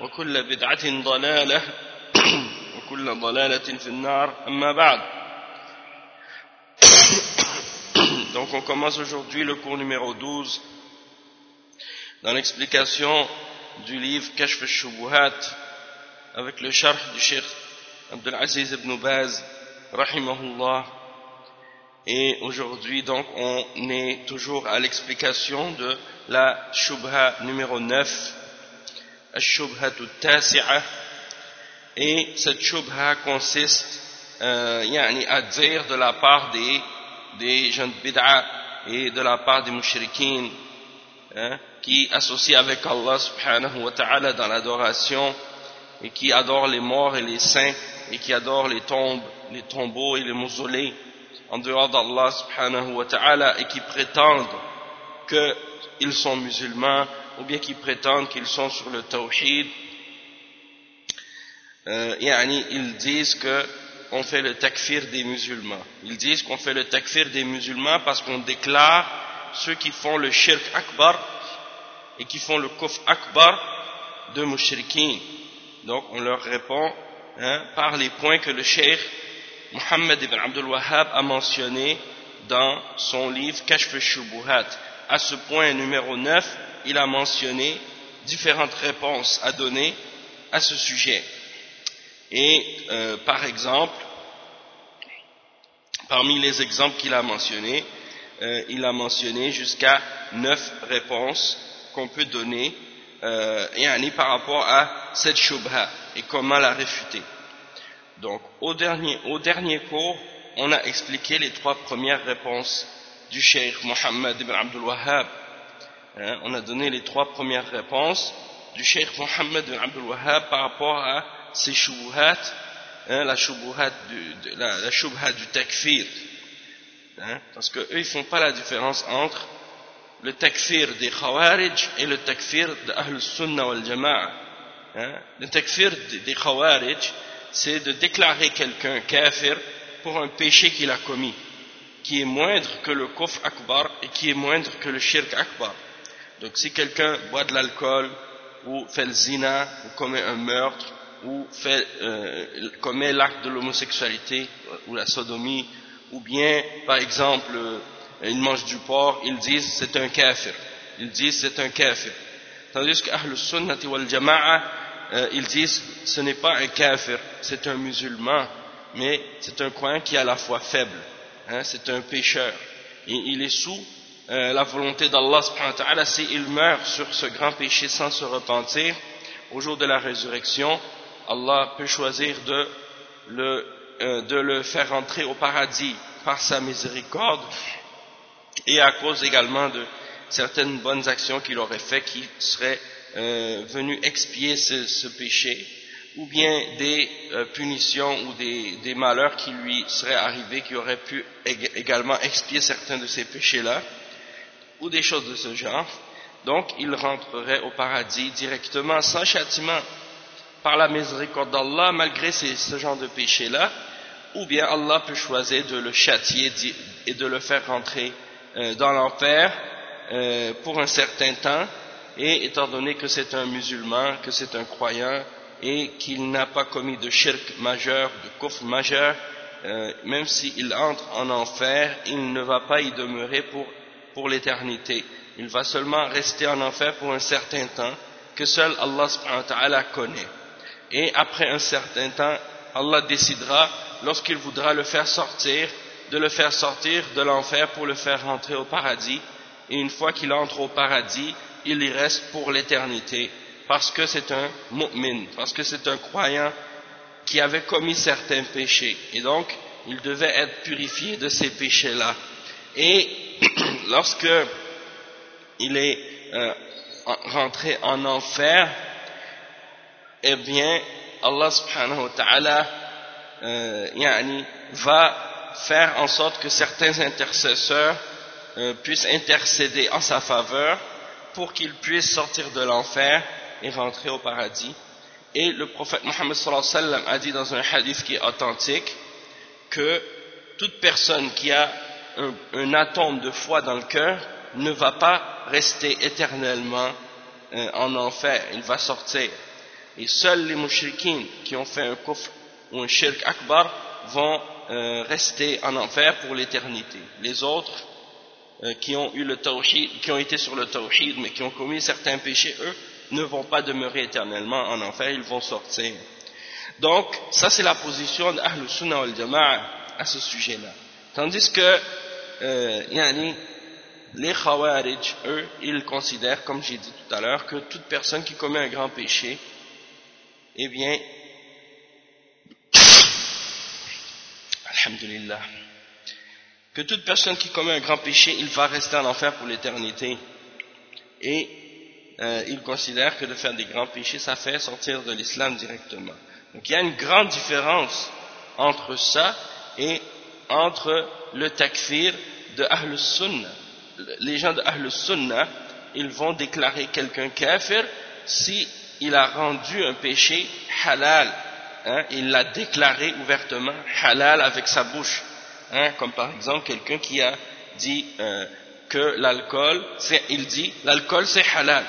وكل بدعة ضلالة وكل ضلالة في النار أما بعد Donc on commence aujourd'hui le cours numéro 12 dans l'explication du livre Kashf al-Shubuhat avec le charh du Cheikh Abdul Aziz ibn Baz rahimahullah et aujourd'hui donc on est toujours à l'explication de la Shubha numéro 9 al-Shubha tasi'a et cette Shubha consiste euh, à dire de la part des des gens de bid'a et de la part des mouchriquins hein, qui associent avec Allah subhanahu wa ta'ala dans l'adoration et qui adorent les morts et les saints et qui adorent les tombes, les tombeaux et les mausolées en dehors d'Allah subhanahu wa ta'ala et qui prétendent qu'ils sont musulmans ou bien qui prétendent qu'ils sont sur le tawhid euh, ils disent que on fait le takfir des musulmans. Ils disent qu'on fait le takfir des musulmans parce qu'on déclare ceux qui font le shirk akbar et qui font le kuf akbar de mushrikin. Donc on leur répond hein, par les points que le cheikh Muhammad ibn Abdul Wahhab a mentionné dans son livre Kashf al-Shubuhat. À ce point numéro 9, il a mentionné différentes réponses à donner à ce sujet. Et euh, par exemple, parmi les exemples qu'il a mentionnés, euh, il a mentionné jusqu'à neuf réponses qu'on peut donner euh, par rapport à cette shubha et comment la réfuter. Donc, au dernier, au cours, on a expliqué les trois premières réponses du cheikh Mohammed ibn Abdul Wahhab. Hein, on a donné les trois premières réponses du cheikh Mohammed ibn Abdul par rapport à ces shubuhat, hein, la shubuhat du, la, la takfir. Hein, parce qu'eux, ils font pas la différence entre le takfir des khawarij et le takfir de Ahl Sunnah wal Jama'a. Le takfir des khawarij, c'est de déclarer quelqu'un kafir pour un péché qu'il a commis, qui est moindre que le kufr akbar et qui est moindre que le shirk akbar. Donc si quelqu'un boit de l'alcool, ou fait le zina, ou commet un meurtre, ou fait, euh, commet l'acte de l'homosexualité ou la sodomie, ou bien, par exemple, euh, il mange du porc, ils disent c'est un kafir. Ils disent c'est un kafir. Tandis qu'Ahl Sunnati wal Jama'a, euh, ils disent ce n'est pas un kafir, c'est un musulman, mais c'est un croyant qui à la fois faible. Hein, c'est un pécheur. Et il est sous euh, la volonté d'Allah subhanahu wa s'il meurt sur ce grand péché sans se repentir, au jour de la résurrection, Allah peut choisir de le, euh, faire entrer au paradis par sa miséricorde et à cause également de certaines bonnes actions qu'il aurait fait qui seraient euh, venues expier ce, péché ou bien des punitions ou des, des, malheurs qui lui seraient arrivés qui auraient pu également expier certains de ces péchés-là ou des choses de ce genre donc il rentrerait au paradis directement sans châtiment par la miséricorde d'Allah malgré ce genre de péché-là, ou bien Allah peut choisir de le châtier et de le faire rentrer euh, dans l'enfer euh, pour un certain temps, et étant donné que c'est un musulman, que c'est un croyant, et qu'il n'a pas commis de shirk majeur, de kufr majeur, euh, même s'il entre en enfer, il ne va pas y demeurer pour, pour l'éternité. Il va seulement rester en enfer pour un certain temps, que seul Allah subhanahu connaît. Et après un certain temps, Allah décidera, lorsqu'il voudra le faire sortir, de le faire sortir de l'enfer pour le faire rentrer au paradis. Et une fois qu'il entre au paradis, il y reste pour l'éternité, parce que c'est un mu'min, parce que c'est un croyant qui avait commis certains péchés. Et donc, il devait être purifié de ces péchés-là. Et lorsque il est euh, rentré en enfer, eh bien, Allah subhanahu wa ta'ala euh, va faire en sorte que certains intercesseurs euh, puissent intercéder en sa faveur pour qu'il puisse sortir de l'enfer et rentrer au paradis. Et le prophète Mohammed a dit dans un hadith qui est authentique que toute personne qui a un, atome de foi dans le cœur ne va pas rester éternellement euh, en enfer, il va sortir. Et seuls les mouchriquins qui ont fait un kufr ou un shirk akbar vont euh, rester en enfer pour l'éternité. Les autres euh, qui ont eu le qui ont été sur le tawhid mais qui ont commis certains péchés, eux, ne vont pas demeurer éternellement en enfer, ils vont sortir. Donc, ça c'est la position d'Ahl Sunnah wal Jama'a à ce sujet-là. Tandis que, euh, yani, les Khawarij, eux, ils considèrent, comme j'ai dit tout à l'heure, que toute personne qui commet un grand péché, eh bien, Alhamdulillah, que toute personne qui commet un grand péché, il va rester en enfer pour l'éternité. Et euh, il considère que de faire des grands péchés, ça fait sortir de l'islam directement. Donc il y a une grande différence entre ça et entre le takfir de Ahl Sunnah. Les gens de Ahl Sunnah, ils vont déclarer quelqu'un kafir si il a rendu un péché halal. Hein, il l'a déclaré ouvertement halal avec sa bouche. Hein, comme par exemple quelqu'un qui a dit euh, que l'alcool, il dit l'alcool c'est halal.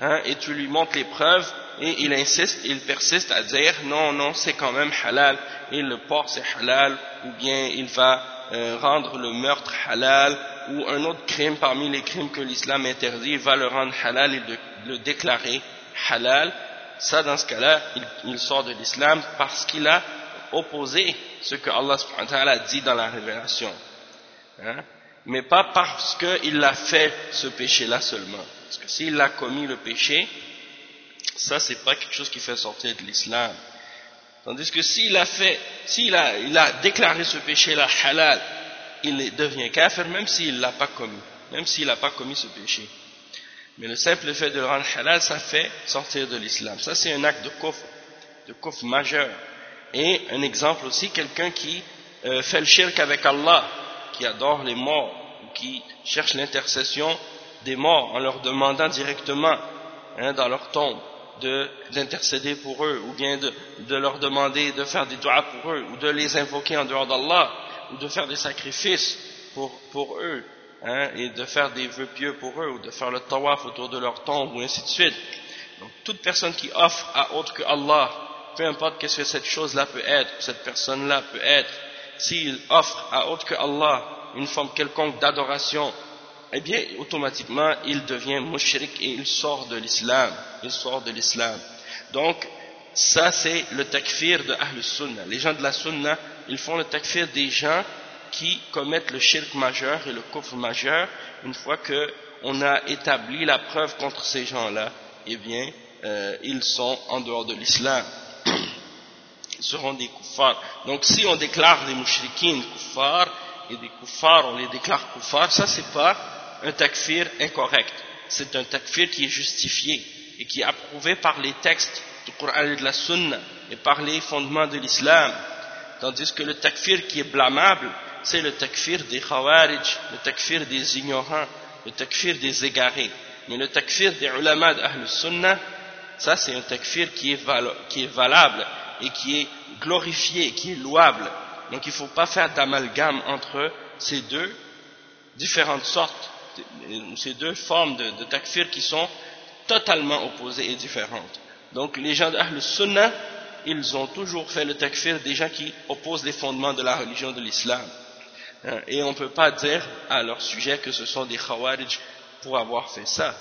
Hein, et tu lui montres les preuves et il insiste, il persiste à dire non, non, c'est quand même halal, et le porc c'est halal, ou bien il va euh, rendre le meurtre halal, ou un autre crime parmi les crimes que l'islam interdit, il va le rendre halal et le, déclarer halal, ça dans ce cas-là, il, sort de l'islam parce qu'il a opposé ce que Allah a dit dans la révélation. Hein, mais pas parce qu'il a fait ce péché-là seulement. Parce que s'il a commis le péché, ça c'est pas quelque chose qui fait sortir de l'islam. Tandis que s'il a fait, s'il a, il a déclaré ce péché-là halal, il devient kafir même s'il l'a pas commis, même s'il n'a pas commis ce péché. Mais le simple fait de le rendre halal, ça fait sortir de l'islam. Ça c'est un acte de kufr, de kufr majeur. Et un exemple aussi, quelqu'un qui euh, fait le shirk avec Allah, qui adore les morts, ou qui cherche l'intercession des morts en leur demandant directement hein, dans leur tombe d'intercéder pour eux ou bien de, de, leur demander de faire des doigts pour eux ou de les invoquer en dehors d'Allah ou de faire des sacrifices pour, pour eux hein, et de faire des vœux pieux pour eux ou de faire le tawaf autour de leur tombe ou ainsi de suite. Donc toute personne qui offre à autre que Allah, peu importe qu'est-ce que cette chose-là peut être, cette personne-là peut être, s'il offre à autre que Allah une forme quelconque d'adoration eh bien, automatiquement, il devient mushrik et il sort de l'islam. Il sort de l'islam. Donc, ça, c'est le takfir de Ahl Sunnah. Les gens de la Sunnah, ils font le takfir des gens qui commettent le shirk majeur et le kufr majeur. Une fois qu'on a établi la preuve contre ces gens-là, eh bien, euh, ils sont en dehors de l'islam. Ils seront des kuffars. Donc, si on déclare les mushrikines kuffars, et des kuffars, on les déclare kuffars, ça c'est pas un takfir incorrect. C'est un takfir qui est justifié et qui est approuvé par les textes du Coran et de la Sunna et par les fondements de l'islam. Tandis que le takfir qui est blâmable, c'est le takfir des khawarij, le takfir des ignorants, le takfir des égarés. Mais le takfir des ulama d'Ahl Sunnah, ça c'est un takfir qui est valable et qui est glorifié, qui est louable. Donc il ne faut pas faire d'amalgame entre ces deux différentes sortes ces deux formes de, takfir qui sont totalement opposées et différentes. Donc les gens d'Ahl Sunnah, ils ont toujours fait le takfir des gens qui opposent les fondements de la religion de l'islam. Hein, et on ne peut pas dire à leur sujet que ce sont des khawarij pour avoir fait ça.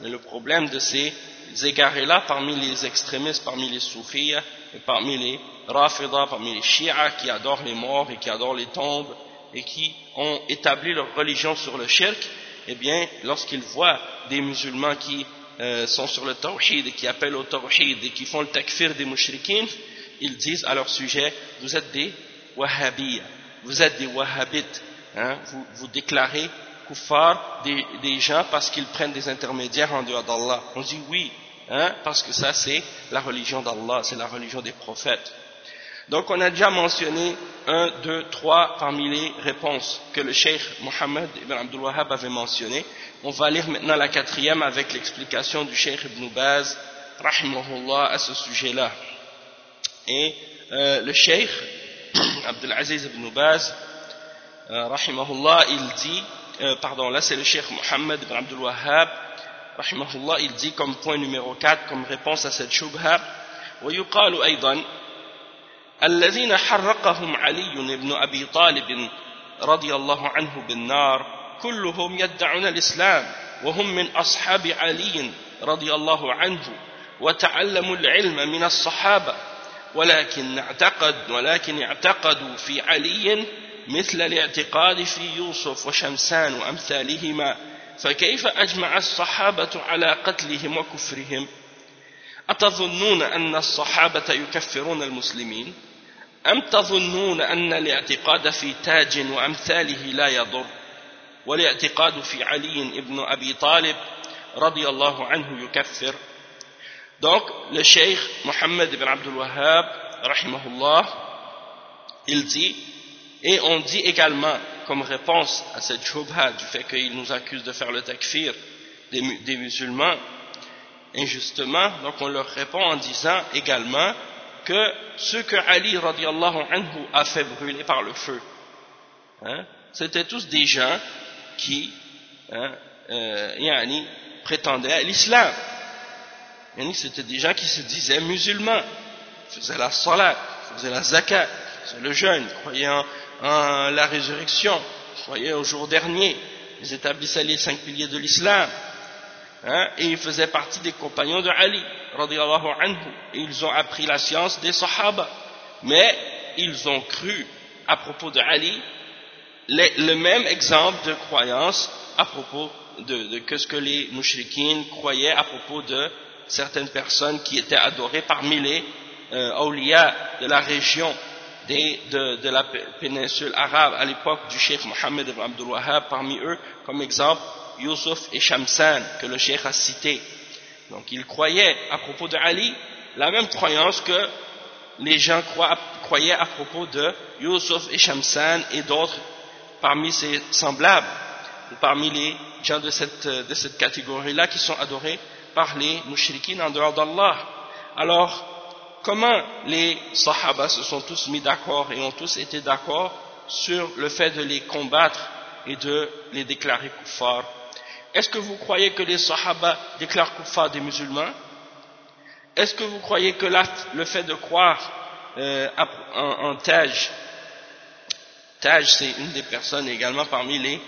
Mais le problème de ces égarés-là, parmi les extrémistes, parmi les soufis, et parmi les rafidah, parmi les chiites qui adorent les morts et qui adorent les tombes, et qui ont établi leur religion sur le shirk, eh bien, lorsqu'ils voient des musulmans qui euh, sont sur le tawhid qui appellent au tawhid et qui font le takfir des mushrikins, ils disent à leur sujet, vous êtes des wahhabiyya, vous êtes des wahhabites, hein, vous, vous déclarez kuffar des, des gens parce qu'ils prennent des intermédiaires en dehors d'Allah. On dit oui, hein, parce que ça c'est la religion d'Allah, c'est la religion des prophètes. Donc on a déjà mentionné un, deux, trois parmi les réponses que le cheikh Mohammed ibn Abdul Wahhab avait mentionné. On va lire maintenant la quatrième avec l'explication du cheikh Ibn Baz, rahimahullah, à ce sujet-là. Et euh, le cheikh Abdelaziz ibn Baz, euh, rahimahullah, il dit, euh, pardon, là c'est le cheikh Mohammed ibn Abdul Wahhab, rahimahullah, il dit comme point numéro 4, comme réponse à cette shubha, ويقال أيضا الذين حرقهم علي بن أبي طالب رضي الله عنه بالنار كلهم يدعون الإسلام وهم من أصحاب علي رضي الله عنه وتعلموا العلم من الصحابة. ولكن اعتقد ولكن اعتقدوا في علي مثل الاعتقاد في يوسف وشمسان وأمثالهما. فكيف أجمع الصحابة على قتلهم وكفرهم؟ أتظنون أن الصحابة يكفرون المسلمين؟ أم تظنون أن الاعتقاد في تاج وأمثاله لا يضر والاعتقاد في علي أبي طالب رضي الله عنه يكفر Donc, le cheikh Mohammed ibn Abdul Wahhab, rahimahullah, il dit, et on dit également, comme réponse à cette shubha du fait qu'il nous accuse de faire le takfir des, des musulmans, injustement, donc on leur répond en disant également que ceux que Ali radiallahu anhu a fait brûler par le feu, hein, c'était tous des gens qui hein, euh, yani, prétendaient à l'islam. C'était des gens qui se disaient musulmans, faisaient la salat, faisaient la zakat, faisaient le jeûne, croyaient en, en la résurrection, croyaient au jour dernier, ils établissaient les cinq piliers de l'islam, hein, et ils faisaient partie des compagnons de Ali, anhu, et ils ont appris la science des sahaba, mais ils ont cru à propos de Ali le, même exemple de croyance à propos de, de, que ce que les mouchriquines croyaient à propos de certaines personnes qui étaient adorées parmi les euh, de la région des, de, de, la péninsule arabe à l'époque du cheikh Mohammed ibn Abdul Wahhab, parmi eux, comme exemple, Yusuf et Shamsan, que le cheikh a cité. Donc ils croyaient à propos de Ali la même croyance que les gens croyaient à propos de Yusuf et Shamsan et d'autres parmi ses semblables, ou parmi les gens de cette, catégorie-là qui sont adorés par les mouchriquines en dehors d'Allah. Alors, comment les sahaba se sont tous mis d'accord et ont tous été d'accord sur le fait de les combattre et de les déclarer kuffar? Est-ce que vous croyez que les sahaba déclarent kuffar des musulmans? Est-ce que vous croyez que le fait de croire euh, en, en Taj, Taj c'est une des personnes également parmi les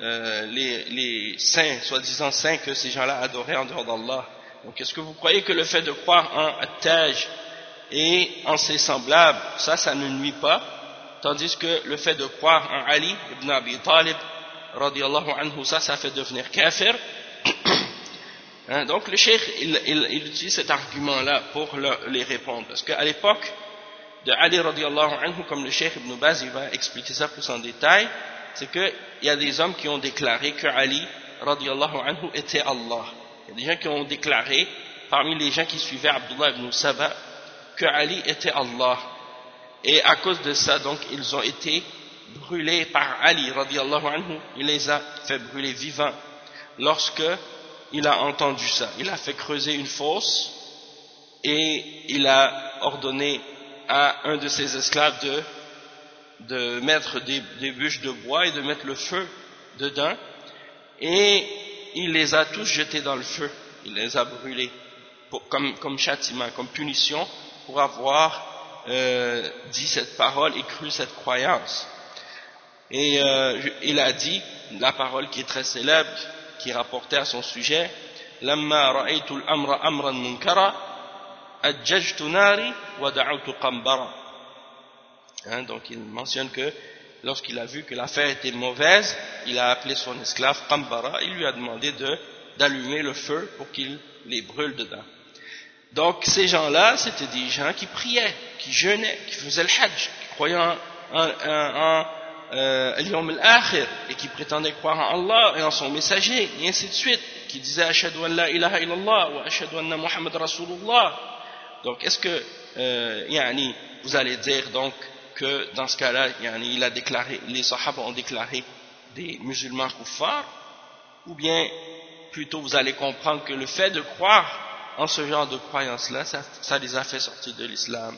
euh, les, les, saints, soi-disant saints que ces gens-là adoraient en dehors d'Allah? Donc est-ce que vous croyez que le fait de croire en Taj et en ses semblables, ça, ça ne nuit pas, tandis que le fait de croire en Ali ibn Abi Talib, radiallahu anhu, ça, ça fait devenir kafir. hein, donc le cheikh, il, il, il, utilise cet argument-là pour le, les répondre, parce qu'à l'époque de Ali radiallahu anhu, comme le cheikh ibn Baz, il va expliquer ça plus en détail, c'est qu'il y a des hommes qui ont déclaré que Ali radiallahu anhu était Allah. Il y a des gens qui ont déclaré, parmi les gens qui suivaient Abdullah ibn Saba, que Ali était Allah. Et à cause de ça, donc, ils ont été brûlés par Ali radiallahu anhu. Il les a fait brûler vivants lorsque il a entendu ça. Il a fait creuser une fosse et il a ordonné à un de ses esclaves de de mettre des, bûches de bois et de mettre le feu dedans et il les a tous jetés dans le feu, il les a brûlés comme, comme châtiment, comme punition pour avoir euh, dit cette parole et cru cette croyance. Et euh, il a dit la parole qui est très célèbre, qui est rapportée à son sujet, لما رأيت الأمر أمرا منكرا أججت ناري ودعوت قنبرا hein, donc il mentionne que lorsqu'il a vu que l'affaire était mauvaise il a appelé son esclave Qambara il lui a demandé d'allumer le feu pour qu'il les brûle dedans donc ces gens-là c'était des gens qui priaient qui jeûnaient, qui faisaient le hajj qui croyaient en, en, en, euh, et qui prétendaient croire en Allah et en son messager et ainsi de suite qui an la ilaha illallah Muhammad Rasulullah. Donc est-ce que euh, vous allez dire donc que dans ce cas-là, il a déclaré, les Sahaba ont déclaré des musulmans kuffars ou bien plutôt vous allez comprendre que le fait de croire en ce genre de croyance-là, ça les a fait sortir de l'islam?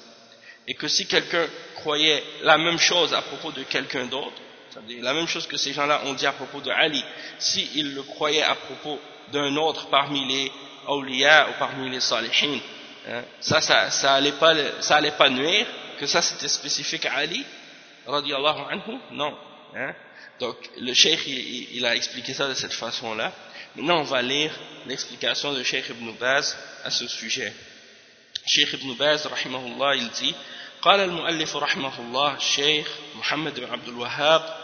Et que si quelqu'un croyait la même chose à propos de quelqu'un d'autre, la même chose que ces gens-là ont dit à propos de Ali, s'ils le croyaient à propos d'un autre parmi les awliya ou parmi les salihin. Hein. Ça, ça, ça allait pas, ça allait pas nuire, que ça c'était spécifique à Ali, radiallahu anhu, non. Hein. Donc, le cheikh, il, il, a expliqué ça de cette façon-là. Maintenant, on va lire l'explication de Cheikh Ibn Baz à ce sujet. Cheikh Ibn Baz, rahimahullah, il dit, قال المؤلف رحمه الله الشيخ محمد بن عبد الوهاب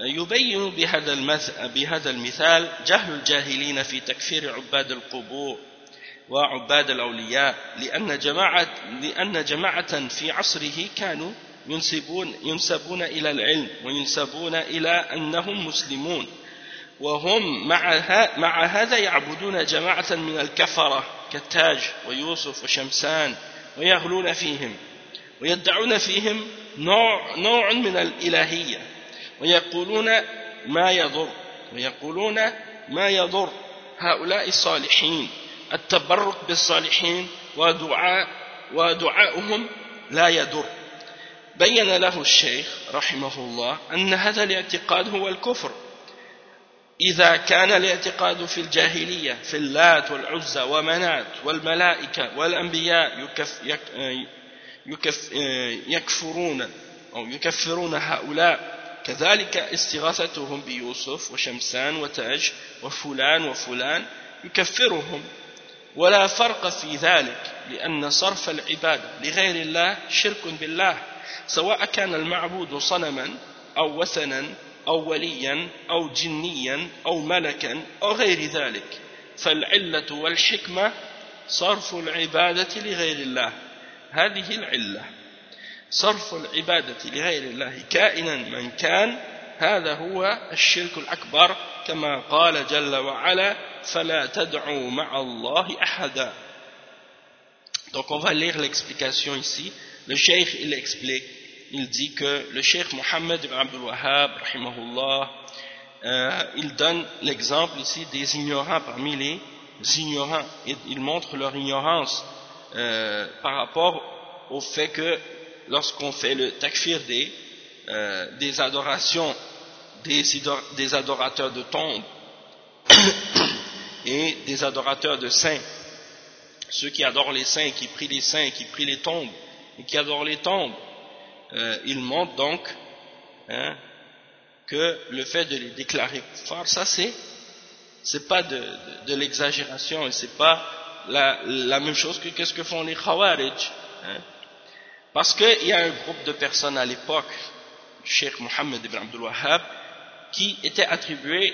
يبين بهذا, بهذا المثال جهل الجاهلين في تكفير عباد القبور وعباد الأولياء لأن جماعة, لأن جماعة في عصره كانوا ينسبون, ينسبون إلى العلم وينسبون إلى أنهم مسلمون وهم مع, مع هذا يعبدون جماعة من الكفرة كالتاج ويوسف وشمسان ويغلون فيهم. ويدعون فيهم نوع, نوع من الإلهية. ويقولون ما يضر ويقولون ما يضر هؤلاء الصالحين. التبرك بالصالحين ودعاء ودعاؤهم لا يضر. بين له الشيخ رحمه الله أن هذا الاعتقاد هو الكفر. إذا كان الاعتقاد في الجاهلية في اللات والعزى ومنات والملائكة والأنبياء يكفرون أو يكفرون هؤلاء. كذلك استغاثتهم بيوسف وشمسان وتاج وفلان وفلان يكفرهم. ولا فرق في ذلك لأن صرف العبادة لغير الله شرك بالله سواء كان المعبود صنما أو وثنا أو وليا أو جنيا أو ملكا أو غير ذلك. فالعلة والحكمة صرف العبادة لغير الله. هذه العلة صرف العبادة لغير الله كائنا من كان هذا هو الشرك الأكبر كما قال جل وعلا فلا تدعوا مع الله أحدا Donc on va lire l'explication ici. Le cheikh il explique, il dit que le cheikh Mohammed ibn Abdul Wahhab, rahimahullah, euh, il donne l'exemple ici des ignorants parmi les ignorants. Et il montre leur ignorance euh, par rapport au fait que lorsqu'on fait le takfir des, euh, des adorations des, adorateurs de tombes et des adorateurs de saints, ceux qui adorent les saints, qui prient les saints, qui prient les tombes et qui adorent les tombes, euh, ils montrent donc hein, que le fait de les déclarer forts, ça c'est c'est pas de, de, de l'exagération et c'est pas la, même chose que qu'est-ce que font les khawarij hein. Parce qu'il y a un groupe de personnes à l'époque, Cheikh Mohammed ibn Abdul Wahhab, qui étaient attribués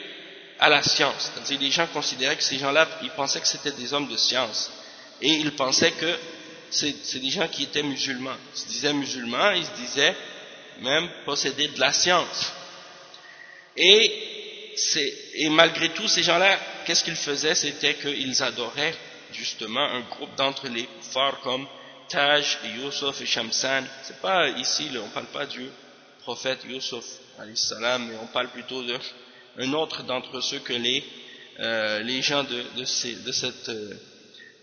à la science. C'est-à-dire les gens considéraient que ces gens-là, ils pensaient que c'était des hommes de science. Et ils pensaient que c'est des gens qui étaient musulmans. Ils se disaient musulmans, ils se disaient même posséder de la science. Et, et malgré tout, ces gens-là, qu'est-ce qu'ils faisaient? C'était qu'ils adoraient justement un groupe d'entre les forts comme Taj, Yusuf et Shamsan, c'est pas ici, on on parle pas du prophète Yusuf, salam, mais on parle plutôt d'un autre d'entre ceux que les, euh, gens de, cette euh,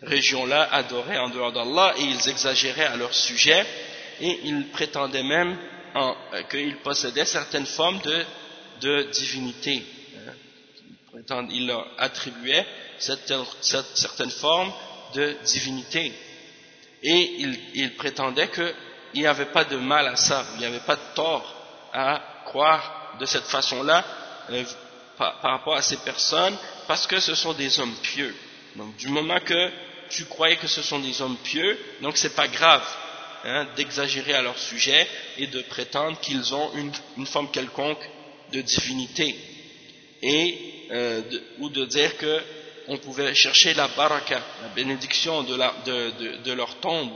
région-là adoraient en dehors d'Allah et ils exagéraient à leur sujet et ils prétendaient même euh, qu'ils possédaient certaines formes de divinité. Il leur attribuait cette, certaine forme de divinité. Et il, il prétendait qu'il n'y avait pas de mal à ça, il n'y avait pas de tort à croire de cette façon-là euh, par, rapport à ces personnes, parce que ce sont des hommes pieux. Donc du moment que tu croyais que ce sont des hommes pieux, donc c'est pas grave hein, d'exagérer à leur sujet et de prétendre qu'ils ont une, une forme quelconque de divinité et euh, ou de dire que on pouvait chercher la baraka, la bénédiction de, leur tombe,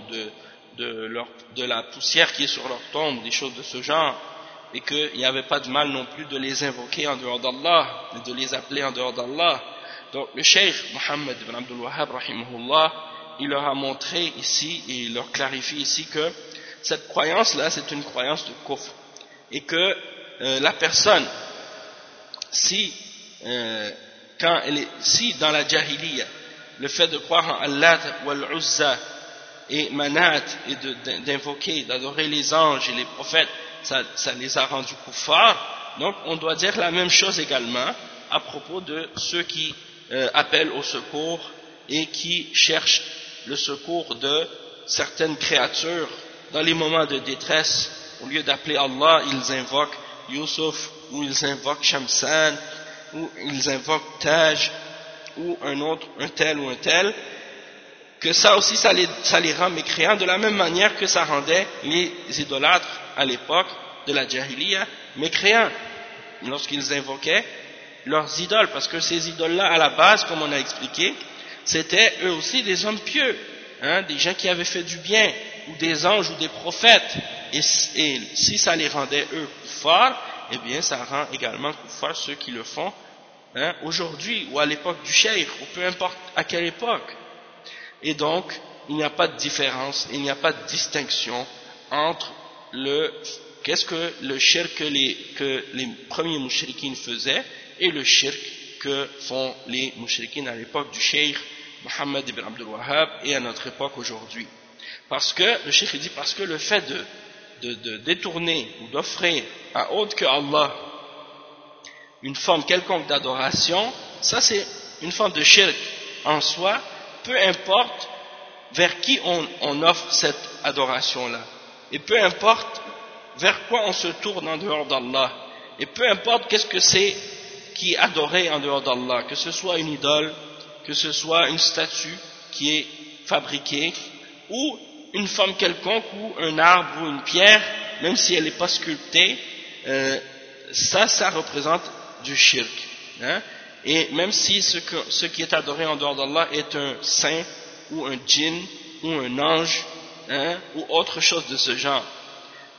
de la poussière qui est sur leur tombe, des choses de ce genre, et qu'il n'y avait pas de mal non plus de les invoquer en dehors d'Allah, et de les appeler en dehors d'Allah. Donc le cheikh Mohammed ibn Abdul Wahhab, il leur a montré ici, et il leur clarifie ici que cette croyance-là, c'est une croyance de kufr, et que euh, la personne, si, euh, quand si dans la jahiliya, le fait de croire en Allah ou al-Uzza et Manat et d'invoquer, d'adorer les anges et les prophètes, ça, les a rendus kuffars, donc on doit dire la même chose également à propos de ceux qui euh, appellent au secours et qui cherchent le secours de certaines créatures. Dans les moments de détresse, au lieu d'appeler Allah, ils invoquent Yusuf, ou ils invoquent Shamsan, ou ils invoquent Taj, ou un autre, un tel ou un tel, que ça aussi, ça les, ça les rend mécréants de la même manière que ça rendait les idolâtres à l'époque de la Jahiliya mécréants, lorsqu'ils invoquaient leurs idoles, parce que ces idoles-là, à la base, comme on a expliqué, c'était eux aussi des hommes pieux, hein, des gens qui avaient fait du bien, ou des anges ou des prophètes, et, si ça les rendait eux forts, eh bien ça rend également kuffar ceux qui le font hein, aujourd'hui ou à l'époque du cheikh ou peu importe à quelle époque. Et donc, il n'y a pas de différence, il n'y a pas de distinction entre le qu'est-ce que le shirk que les, que les premiers mouchrikines faisaient et le shirk que font les mouchrikines à l'époque du cheikh Mohammed ibn Abdul Wahhab et à notre époque aujourd'hui. Parce que, le cheikh dit, parce que le fait de de, détourner ou d'offrir à autre que Allah une forme quelconque d'adoration, ça c'est une forme de shirk en soi, peu importe vers qui on, offre cette adoration-là, et peu importe vers quoi on se tourne en dehors d'Allah, et peu importe qu'est-ce que c'est qui est adoré en dehors d'Allah, que ce soit une idole, que ce soit une statue qui est fabriquée, ou une forme quelconque ou un arbre ou une pierre, même si elle n'est pas sculptée, euh, ça, ça représente du shirk. Hein. Et même si ce, qui est adoré en dehors d'Allah est un saint ou un djinn ou un ange hein, ou autre chose de ce genre.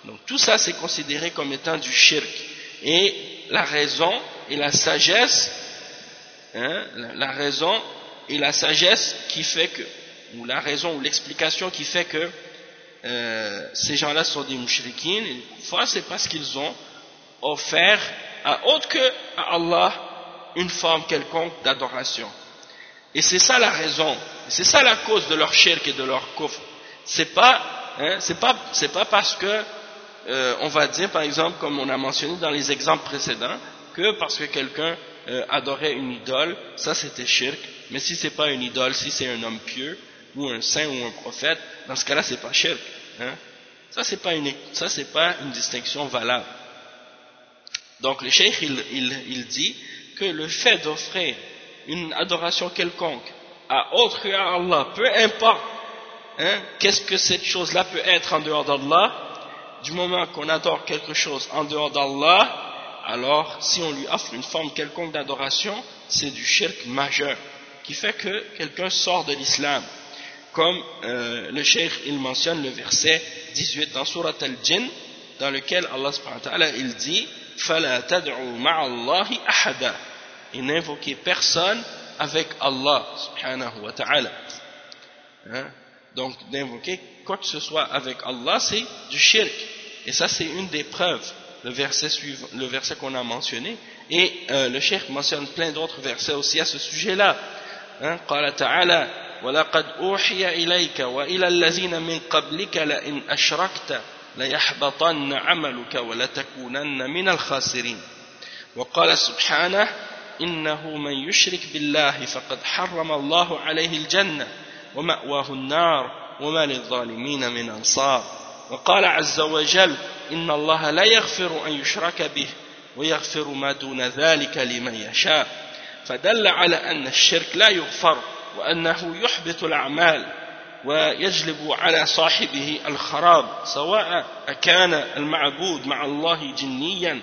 Donc tout ça c'est considéré comme étant du shirk. Et la raison et la sagesse, hein, la raison et la sagesse qui fait que ou la raison ou l'explication qui fait que euh, ces gens-là sont des mouchrikines, et c'est parce qu'ils ont offert à autre que à Allah une forme quelconque d'adoration. Et c'est ça la raison, c'est ça la cause de leur shirk et de leur kufr. C'est pas, hein, c'est pas, c'est pas parce que euh, on va dire par exemple, comme on a mentionné dans les exemples précédents, que parce que quelqu'un euh, adorait une idole, ça c'était shirk. Mais si c'est pas une idole, si c'est un homme pieux, ou un saint ou un prophète, dans ce cas-là, c'est pas shirk. Hein? Ça, c'est pas une, ça, c'est pas une distinction valable. Donc, le cheikh, il, il, dit que le fait d'offrir une adoration quelconque à autre que Allah, peu importe hein, qu'est-ce que cette chose-là peut être en dehors d'Allah, du moment qu'on adore quelque chose en dehors d'Allah, alors si on lui offre une forme quelconque d'adoration, c'est du shirk majeur, qui fait que quelqu'un sort de l'islam comme euh, le cheikh il mentionne le verset 18 dans Surat al-Jinn dans lequel Allah subhanahu wa ta'ala il dit فَلَا تَدْعُوا مَعَ اللَّهِ أَحَدًا et n'invoquez personne avec Allah subhanahu wa ta'ala hein? donc d'invoquer quoi que ce soit avec Allah c'est du shirk et ça c'est une des preuves le verset suivant, le verset qu'on a mentionné et euh, le cheikh mentionne plein d'autres versets aussi à ce sujet là hein? قال تعالى ولقد أوحي إليك وإلى الذين من قبلك لئن أشركت ليحبطن عملك ولتكونن من الخاسرين. وقال سبحانه إنه من يشرك بالله فقد حرم الله عليه الجنة ومأواه النار وما للظالمين من أنصار. وقال عز وجل إن الله لا يغفر أن يشرك به ويغفر ما دون ذلك لمن يشاء. فدل على أن الشرك لا يغفر وأنه يحبط الأعمال ويجلب على صاحبه الخراب سواء أكان المعبود مع الله جنيا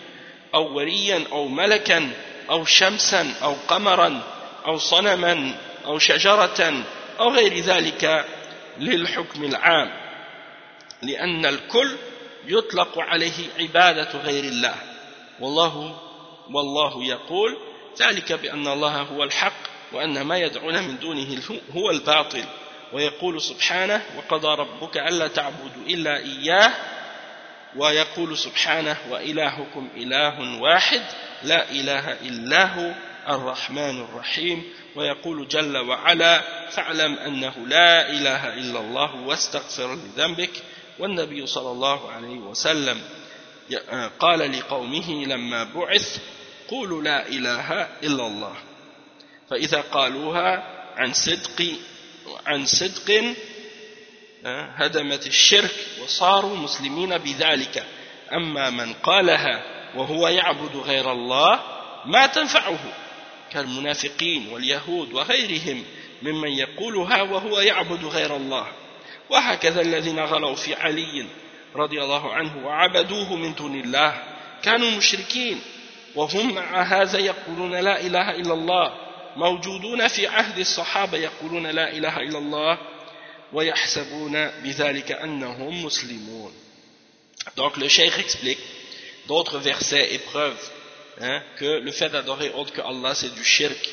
أو وريا أو ملكا أو شمسا أو قمرا أو صنما أو شجرة أو غير ذلك للحكم العام لأن الكل يطلق عليه عبادة غير الله. والله والله يقول ذلك بأن الله هو الحق وأن ما يدعون من دونه هو الباطل. ويقول سبحانه وقضى ربك ألا تعبدوا إلا إياه. ويقول سبحانه وإلهكم إله واحد لا إله إلا هو الرحمن الرحيم. ويقول جل وعلا فاعلم أنه لا إله إلا الله واستغفر لذنبك. والنبي صلى الله عليه وسلم قال لقومه لما بعث قولوا لا إله إلا الله. فإذا قالوها عن صدق عن صدق هدمت الشرك وصاروا مسلمين بذلك. أما من قالها وهو يعبد غير الله ما تنفعه. كالمنافقين واليهود وغيرهم ممن يقولها وهو يعبد غير الله. وهكذا الذين غلوا في علي رضي الله عنه وعبدوه من دون الله. كانوا مشركين وهم مع هذا يقولون لا إله إلا الله. موجودون في عهد الصحابة يقولون لا إله إلا الله ويحسبون بذلك أنهم مسلمون Donc le cheikh explique d'autres versets et preuves hein, que le fait d'adorer autre que Allah c'est du shirk